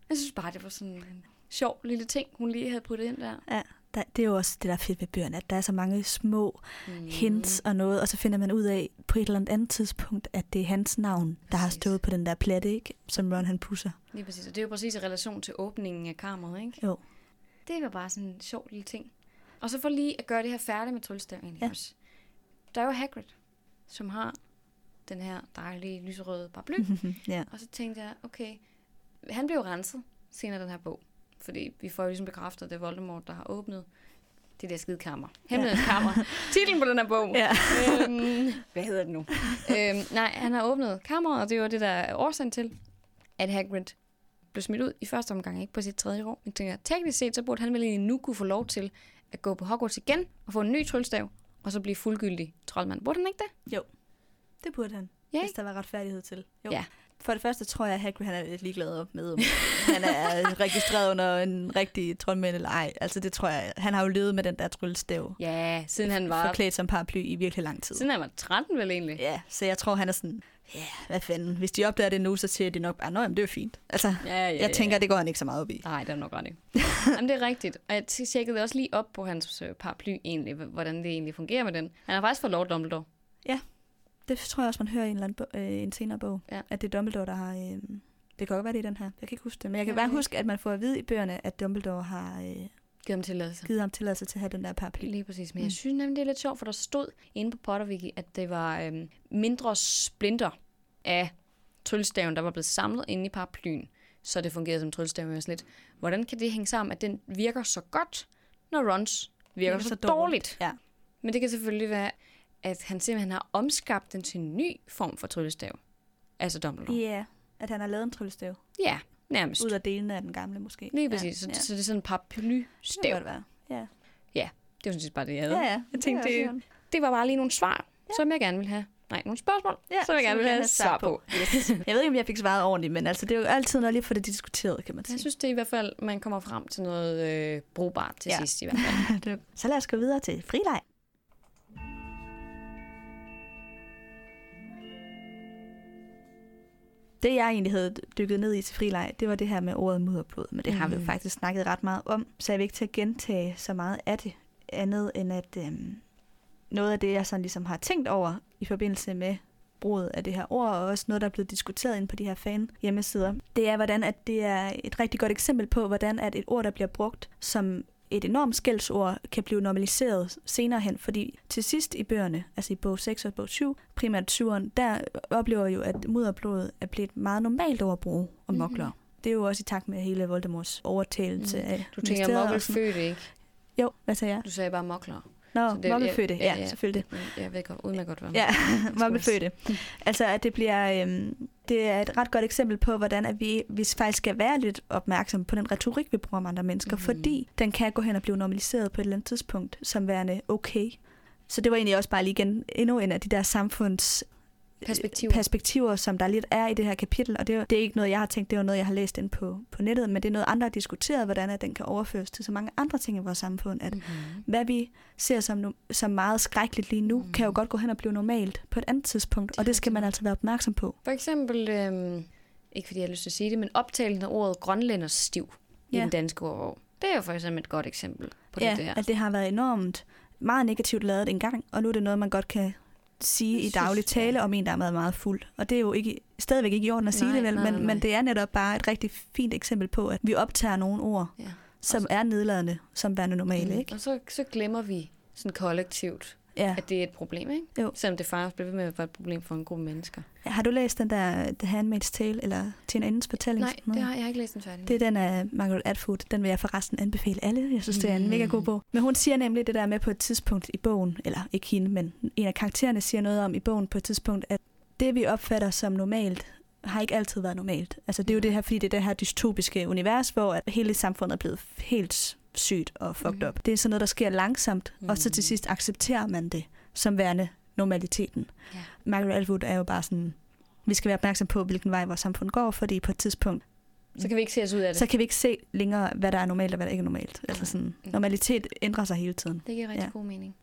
Jeg synes bare, det var sådan en sjov lille ting, hun lige havde puttet ind der. Ja, der, det er jo også det, der er fedt ved bøgerne, at der er så mange små mm. hints og noget, og så finder man ud af på et eller andet tidspunkt, at det er hans navn, der har Præcis. stået på den der platte, ikke? som Ron han pusser. Lige præcis. Og det er jo præcis i relation til åbningen af kammeret, ikke? Jo. Det var bare sådan en sjov lille ting. Og så for lige at gøre det her færdigt med tryllestaven Ja. også. Der er jo Hagrid, som har den her dejlige lyserøde paraply. ja. Og så tænkte jeg, okay, han blev renset senere den her bog. Fordi vi får jo ligesom bekræftet, at det er Voldemort, der har åbnet det der skide kammer. Hemmelighedens kammer. Titlen på den her bog. Ja. øhm, hvad hedder det nu? øhm, nej, han har åbnet kammeret, og det var det, der er årsagen til, at Hagrid blev smidt ud i første omgang, ikke på sit tredje år. Jeg tænker, teknisk set, så burde han vel egentlig nu kunne få lov til at gå på Hogwarts igen og få en ny tryllestav, og så blive fuldgyldig troldmand. Burde han ikke det? Det burde han, Ja, hvis der var retfærdighed til. Jo. Ja. For det første tror jeg, at Hagrid han er lidt ligeglad med, om han er registreret under en rigtig troldmænd eller ej. Altså det tror jeg. Han har jo levet med den der tryllestav. Ja, siden han var, Forklædt som paraply i virkelig lang tid. siden han var 13 vel egentlig. Ja, så jeg tror, han er sådan, ja, hvad fanden. Hvis de opdager det nu, så siger de nok bare, nej, det er fint. Altså, Ja, ja, jeg tænker, det går han ikke så meget op i. Nej, det er nok ret ikke. Jamen, det er rigtigt. Og jeg tjekkede også lige op på hans øh, paraply egentlig, hvordan det egentlig fungerer med den. Han har faktisk fået Lord Dumbledore. Det tror jeg også, man hører i en, eller anden bog, øh, en senere bog. Ja. At det er Dumbledore, der har... Øh, det kan godt være, det er den her. Jeg kan ikke huske det. Men jeg kan Ja, bare huske, at man får at vide i bøgerne, at Dumbledore har øh, Giv ham tilladelse. givet ham tilladelse til at have den der paraply. Lige præcis. Men Mm. jeg synes nemlig, det er lidt sjovt, for der stod inde på Potterwiki, at det var øhm, mindre splinter af tryllestaven, der var blevet samlet inde i paraplyen, så det fungerede som tryllestav. Jeg var sådan lidt, hvordan kan det hænge sammen, at den virker så godt, når Rons virker så, så dårligt? Ja. Men det kan selvfølgelig være, at han simpelthen har omskabt den til en ny form for tryllestav. Altså Dumbledore. Ja, at han har lavet en tryllestav. Ja, nærmest. Ud af delene af den gamle, måske. Lige præcis. Ja, Ja, ja. så, så det er sådan en Det paraplystav. godt være. Ja, Det var sådan set bare det, jeg havde. ja, ja. Jeg tænkte, det, det, det var bare lige nogle svar, ja. som jeg gerne vil have. Nej, nogle spørgsmål, Ja, ja, som jeg gerne vil have svar på. Yes. Jeg ved ikke, om jeg fik svaret ordentligt, men altså, det er jo altid noget lige for det diskuteret, kan man sige. Jeg synes, det er i hvert fald, man kommer frem til noget øh, brugbart til Ja. ja. sidst i hvert fald. Det- Så lad os gå videre til frileg. Det jeg egentlig havde dykket ned i til frileg, det var det her med ordet mudderblod, men det mm. har vi jo Mhm. faktisk snakket ret meget om, så jeg vil ikke til at gentage så meget af det, andet end at øhm, noget af det, jeg sådan ligesom har tænkt over i forbindelse med bruget af det her ord, og også noget, der er blevet diskuteret inde på de her fan hjemmesider, det er, hvordan at det er et rigtig godt eksempel på, hvordan at et ord, der bliver brugt som et enormt skældsord, kan blive normaliseret senere hen, fordi til sidst i bøgerne, altså i bog 6 og bog 7, primært 7'eren, der oplever jo, at mudderblodet er blevet et meget normalt ord at bruge om Mhm. mokler. Det er jo også i takt med hele Voldemorts overtagelse Mhm. af Du tænker og sådan- mokkelfødte, ikke? Jo, hvad sagde jeg? Du sagde bare mokler. Nå, Så det- mokkelfødte, ja, ja, ja. selvfølgelig. Men Jeg ved godt, uden at godt være Ja, mokkelfødte. Altså, at det bliver... Øhm, det er et ret godt eksempel på, hvordan at vi, vi faktisk skal være lidt opmærksomme på den retorik, vi bruger om andre mennesker, Mhm. mm-hmm. fordi den kan gå hen og blive normaliseret på et eller andet tidspunkt, som værende okay. Så det var egentlig også bare lige igen endnu en af de der samfunds Perspektiver. perspektiver, som der lidt er i det her kapitel, og det er, det er ikke noget, jeg har tænkt, det er noget, jeg har læst ind på, på nettet, men det er noget, andre har diskuteret, hvordan at den kan overføres til så mange andre ting i vores samfund, at Mm-hmm. hvad vi ser som, no- som meget skrækkeligt lige nu, Mm. mm. kan jo godt gå hen og blive normalt på et andet tidspunkt, Det og det skal man altså være opmærksom på. For eksempel, øhm, ikke fordi jeg har lyst til at sige det, men optagelsen af ordet grønlænders stiv i Ja. den danske ordbog. Det er jo for eksempel et godt eksempel på ja, det der. at det har været enormt meget negativt lavet engang, og nu er det noget, man godt kan sige i daglig tale om en, der er meget, meget fuld. Og det er jo ikke, stadigvæk ikke i orden at sige Nej, det, vel? nej, Men, nej, nej. men det er netop bare et rigtig fint eksempel på, at vi optager nogle ord, Ja. som er nedladende, som værende normale, Mm. ikke? Og så, så glemmer vi sådan kollektivt, Ja. at det er et problem, ikke? Jo. Selvom det faktisk bliver ved med at være et problem for en gruppe mennesker. Har du læst den der The Handmaid's Tale, eller Tina Indens fortælling? Nej, det har jeg ikke læst den færdig. Det er den af Margaret Atwood. Den vil jeg forresten anbefale alle. Jeg synes, det er en Mm. mega god bog. Men hun siger nemlig det der med på et tidspunkt i bogen, eller ikke hende, men en af karaktererne siger noget om i bogen på et tidspunkt, at det vi opfatter som normalt, har ikke altid været normalt. Altså det er jo det her, fordi det er det her dystopiske univers, hvor at hele samfundet er blevet helt sygt og fucked Mhm. up. Det er sådan noget, der sker langsomt, og så til Mhm. sidst accepterer man det som værende normaliteten. Ja. Margaret Atwood er jo bare sådan, vi skal være opmærksom på, hvilken vej vores samfund går, fordi på et tidspunkt, Så kan vi ikke se os ud af det. så kan vi ikke se længere, hvad der er normalt og hvad der ikke er normalt. Altså sådan, Mm. normalitet ændrer sig hele tiden. Det giver rigtig ja. god mening.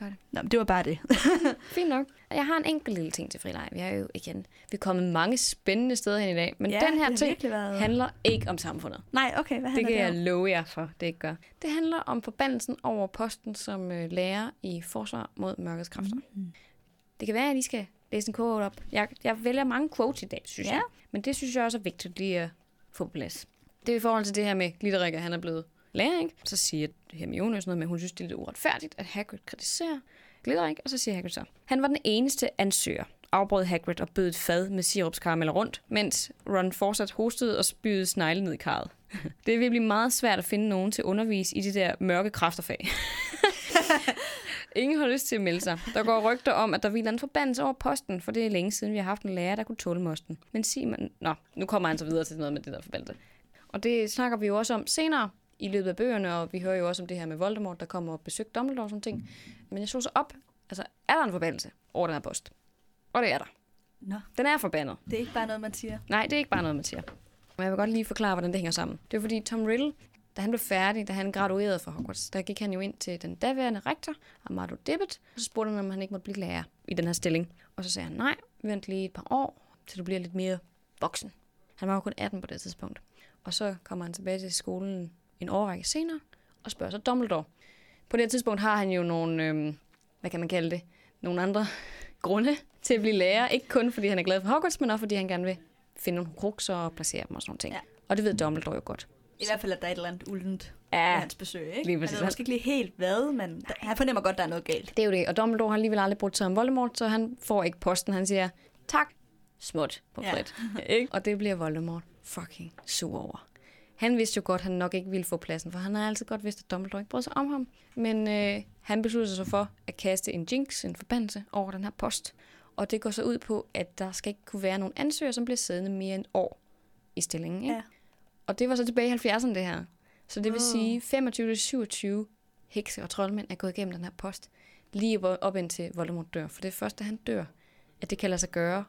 Det det. Nå, men det var bare det. Fint nok. Jeg har en enkelt lille ting til frileg. Vi er jo igen, vi er kommet mange spændende steder hen i dag, men ja, den her det ting været... handler ikke om samfundet. Nej, okay, hvad Det handler kan det, jeg om? love jer for, det ikke gør. Det handler om forbandelsen over posten som øh, lærer i forsvar mod mørkets kræfter. Mm. Det kan være, at I skal læse en quote op. Jeg, jeg vælger mange quotes i dag, synes Ja. jeg. Men det synes jeg også er vigtigt lige at få på plads. Det er i forhold til det her med Glitterik, at han er blevet lærer, ikke? Så siger Hermione jo sådan noget med, at hun synes, det er lidt uretfærdigt, at Hagrid kritiserer Glitterik. Og så siger Hagrid så, han var den eneste ansøger, afbrød Hagrid og bød et fad med sirupskarameller rundt, mens Ron fortsat hostede og spydede snegle ned i karret. Det vil blive meget svært at finde nogen til at undervise i de der mørke kræfterfag. Ingen har lyst til at melde sig. Der går rygter om, at der hviler en forbandelse over posten, for det er længe siden, vi har haft en lærer, der kunne tåle mosten. Men Simon... Nå, nu kommer han så videre til noget med det der forbandelse. Og det snakker vi jo også om senere i løbet af bøgerne, og vi hører jo også om det her med Voldemort, der kommer og besøger Dumbledore og sådan ting. Men jeg så så op, altså er der en forbandelse over den her post? Og det er der. Nå, Den er forbandet. det er ikke bare noget, man siger. Nej, det er ikke bare noget, man siger. Men jeg vil godt lige forklare, hvordan det hænger sammen. Det er fordi Tom Riddle, da han blev færdig, da han graduerede fra Hogwarts, der gik han jo ind til den daværende rektor, Amado Dibbet, og så spurgte han, om han ikke måtte blive lærer i den her stilling. Og så sagde han, nej, vent lige et par år, til du bliver lidt mere voksen. Han var jo kun 18 på det tidspunkt. Og så kommer han tilbage til skolen en årrække senere, og spørger så Dumbledore. På det her tidspunkt har han jo nogle, øhm, hvad kan man kalde det, nogle andre grunde til at blive lærer. Ikke kun fordi han er glad for Hogwarts, men også fordi han gerne vil finde nogle krukser og placere dem og sådan nogle ting. Ja. Ja. Og det ved Dumbledore jo godt. I hvert fald, at der er et eller andet uldent Ja, hans besøg, ikke? lige præcis. Han ved måske ikke lige helt hvad, men der, han fornemmer godt, at der er noget galt. det er jo det. Og Dumbledore har alligevel aldrig brugt sig om Voldemort, så han får ikke posten. Han siger, tak, smut på Ja. frit. ikke? Og det bliver Voldemort fucking sur over. Han vidste jo godt, at han nok ikke ville få pladsen, for han har altid godt vidst, at Dumbledore ikke brød sig om ham. Men øh, han besluttede sig for at kaste en jinx, en forbandelse, over den her post. Og det går så ud på, at der skal ikke kunne være nogen ansøger, som bliver siddende mere end et år i stillingen. Ikke? Ja. Og det var så tilbage i 70'erne, det her. Så det vil Wow. sige, 25-27 hekse og troldmænd er gået igennem den her post, lige op- op indtil Voldemort dør. For det er først, da han dør, at det kan lade sig gøre,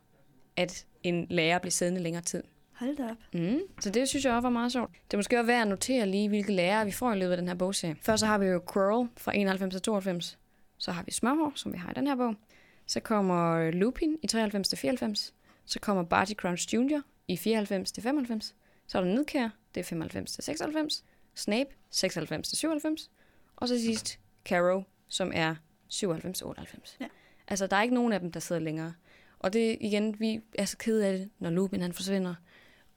at en lærer bliver siddende længere tid. Hold da op. Mm. Så det synes jeg også var meget sjovt. Det er måske også værd at notere lige, hvilke lærere vi får i løbet af den her bogserie. Først så har vi jo Quirrell fra 91 til 92. Så har vi Smørhår, som vi har i den her bog. Så kommer Lupin i 93 til 94. Så kommer Barty Crouch Jr. i 94 til 95. Så er der Nidkær, det er 95 til 96. Snape, 96 til 97. Og så sidst Carrow, som er 97 til 98. Ja. Altså, der er ikke nogen af dem, der sidder længere. Og det igen, vi er så kede af det, når Lupin han forsvinder.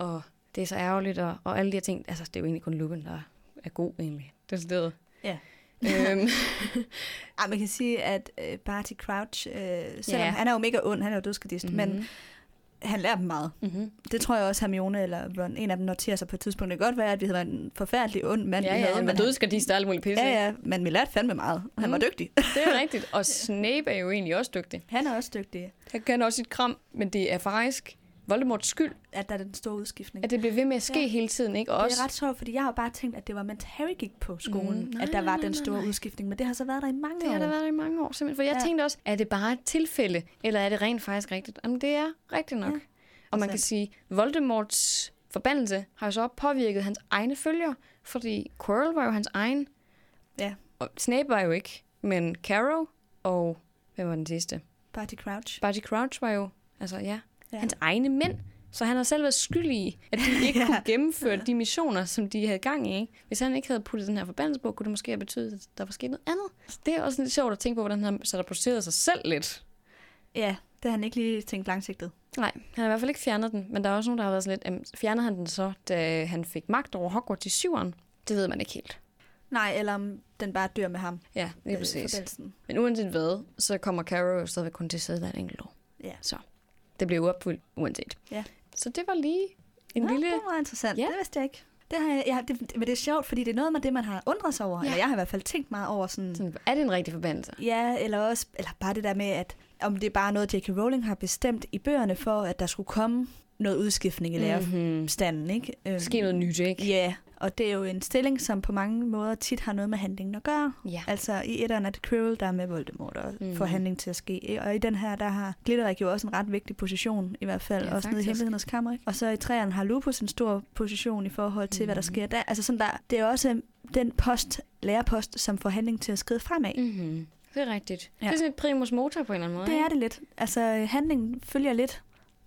Og det er så ærgerligt, og, og alle de her ting. Altså, det er jo egentlig kun Lupin, der er god egentlig. Det er stedet. Ja. øhm, Ej, man kan sige, at uh, Barty Crouch, uh, selvom Ja. han er jo mega ond, han er jo dødskadist, mm-hmm. men han lærer dem meget. mm-hmm. Det tror jeg også, Hermione eller Ron, en af dem noterer sig på et tidspunkt. Det kan godt være, at vi havde været en forfærdelig ond mand. Ja, vi ja, havde, men dødskadist og alt muligt pisse. Ja, ja, men vi lærte fandme meget. Han Mm. var dygtig. Det er rigtigt. Og Snape er jo egentlig også dygtig. Han er også dygtig. Han kan også sit kram, men det er faktisk Voldemorts skyld, At der er den store udskiftning. at det bliver ved med at ske Ja. hele tiden. Ikke? Og det også, er ret sjovt, fordi jeg har bare tænkt, at det var, mens Harry gik på skolen, Mm, nej, at der var nej, den store nej. udskiftning. Men det har så været der i mange det år. har der været i mange år simpelthen. For jeg Ja. tænkte også, er det bare et tilfælde, eller er det rent faktisk rigtigt? Jamen, det er rigtigt nok. Ja. Og man kan sige, Voldemorts forbandelse har jo så påvirket hans egne følger, fordi Quirrell var jo hans egen, Ja, og Snape var jo ikke, men Carrow og, hvem var den sidste? Barty Crouch. Barty Crouch var jo, altså ja, Ja. hans egne mænd. Så han har selv været skyldig i, at de ikke Ja. kunne gennemføre de missioner, som de havde gang i. Ikke? Hvis han ikke havde puttet den her forbandelse på, kunne det måske have betydet, at der var sket noget andet. Så det er også lidt sjovt at tænke på, hvordan han så der sig selv lidt. Ja, det har han ikke lige tænkt langsigtet. Nej, han har i hvert fald ikke fjernet den, men der er også nogen, der har været sådan lidt, fjernede han den så, da han fik magt over Hogwarts i syveren? Det ved man ikke helt. Nej, eller om den bare dør med ham. Ja, lige øh, præcis. forbindelsen. Men uanset hvad, så kommer Carol jo stadigvæk kun til at sidde der et enkelt år. Ja. Så det bliver uopfyldt uanset. Ja. Så det var lige en Nå, lille... det var interessant. Ja. Det vidste jeg ikke. Det har jeg, jeg, det, men det er sjovt, fordi det er noget med det, man har undret sig over. Ja. Eller jeg har i hvert fald tænkt meget over sådan... Sådan, er det en rigtig forbandelse? Ja, eller også eller bare det der med, at om det er bare noget, J.K. Rowling har bestemt i bøgerne for, at der skulle komme noget udskiftning i lærerstanden, ikke? Øhm, Ske noget nyt, ikke? Ja, og det er jo en stilling, som på mange måder tit har noget med handlingen at gøre. Ja. Altså i etteren er det Quirrell, der er med Voldemort og mm. får handling til at ske. Og i den her, der har Glitterik jo også en ret vigtig position, i hvert fald, Ja, også nede i hemmelighedernes kammer. ikke? Og så i træerne har Lupus en stor position i forhold til, mm. hvad der Mhm. sker der. Altså sådan der, det er også den post, lærerpost, som får handling til at skride fremad. Mm. Mm-hmm. Det er rigtigt. Ja. Det er sådan et primus motor på en eller anden måde. Det er det lidt. Altså handlingen følger lidt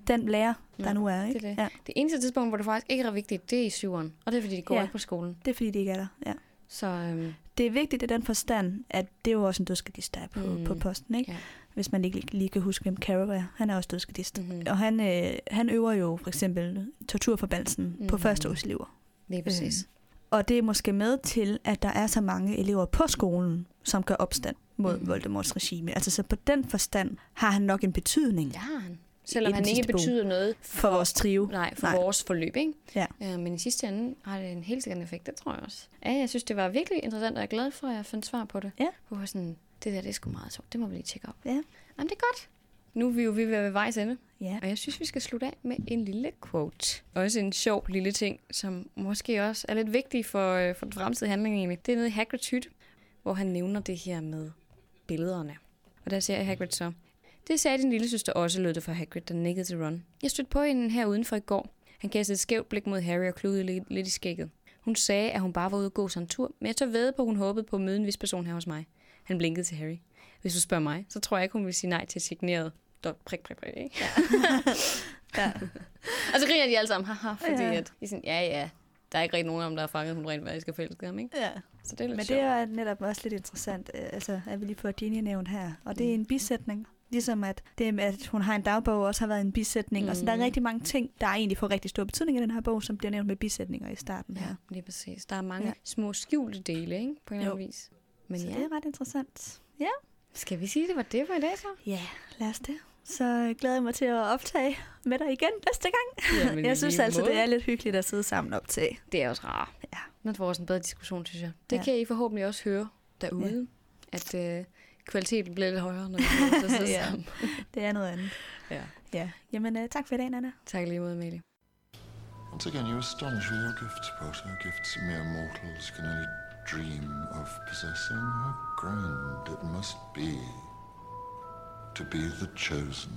den lærer, der Ja, nu er. Ikke? det er det. Ja, Det eneste tidspunkt, hvor det faktisk ikke er vigtigt, det er i syveren. Og det er, fordi de går Ja. ikke på skolen. det er fordi, de ikke er der. Ja. Så øhm, Det er vigtigt i den forstand, at det er jo også en dødskadist, der er på, Mm. mm. på posten. Ikke? Ja. Hvis man ikke lige kan huske, hvem Carol er. Han er også dødskadist. Mhm. Og han, øh, han øver jo for eksempel torturforbandelsen mm. på Mhm. førsteårselever. lige præcis. Og det er måske med til, at der er så mange elever på skolen, som gør opstand mod mm. Voldemorts regime. Altså så på den forstand har han nok en betydning Det har han. Selvom han ikke bog. betyder noget for vores trio. Nej, for Nej. vores forløb, ikke? Ja. Øh, men i sidste ende har det en helt sikkert effekt, det tror jeg også. Ja, jeg synes, det var virkelig interessant, og jeg er glad for, at jeg fandt svar på det. Ja. Hvor jeg sådan, det der, det er sgu meget sjovt. Det må vi lige tjekke op. Ja. Jamen, det er godt. Nu er vi jo ved ved vejs ende, Ja. og jeg synes, vi skal slutte af med en lille quote. Også en sjov lille ting, som måske også er lidt vigtig for, øh, for den fremtidige handling egentlig. Det er nede i Hagrid's hytte, hvor han nævner det her med billederne. Og der siger Hagrid så, det sagde din lille søster også, lød det fra Hagrid, der nikkede til Ron. Jeg stødte på hende her udenfor i går. Han kastede et skævt blik mod Harry og kludede lidt, lidt i skægget. Hun sagde, at hun bare var ude at gå sig en tur, men jeg tør ved på, at hun håbede på at møde en vis person her hos mig. Han blinkede til Harry. Hvis du spørger mig, så tror jeg ikke, hun vil sige nej til et signeret dot, prik, prik, prik, ikke? ja. Og så griner de alle sammen, haha, fordi Ja. ja. at de sådan, ja, ja, der er ikke rigtig nogen af dem, der har fanget, hun rent faktisk er forelsket ham, ikke? ja. Så det er lidt Men sjovt. det er netop også lidt interessant, øh, altså, at vi lige får Ginny nævnt her. Og det er en bisætning. Ligesom at, det, at hun har en dagbog også har været en bisætning. Mm. Og så der er Mhm. rigtig mange ting, der egentlig får rigtig stor betydning i den her bog, som bliver nævnt med bisætninger i starten Ja, her. lige præcis. Der er mange Ja. ja. små skjulte dele, ikke? På en eller anden vis. Men så ja, det er ret interessant. Ja, skal vi sige, det var det for i dag så? ja lad os det. Så glæder jeg mig til at optage med dig igen næste gang. Jamen, jeg synes altså, måde. det er lidt hyggeligt at sidde sammen og optage. Det er også rart. Ja. Man får også en bedre diskussion, synes jeg. Det Ja. ja. kan I forhåbentlig også høre derude, ja. at øh, kvaliteten bliver lidt højere, når vi får til at sidde Ja. sammen. Det er noget andet. Ja. Ja, jamen uh, tak for i dag, Nana. Tak lige måde, Amalie. Once again, you astonish with your gifts, Potter. Gifts mere mortals can only dream of possessing. How grand it must be to be the chosen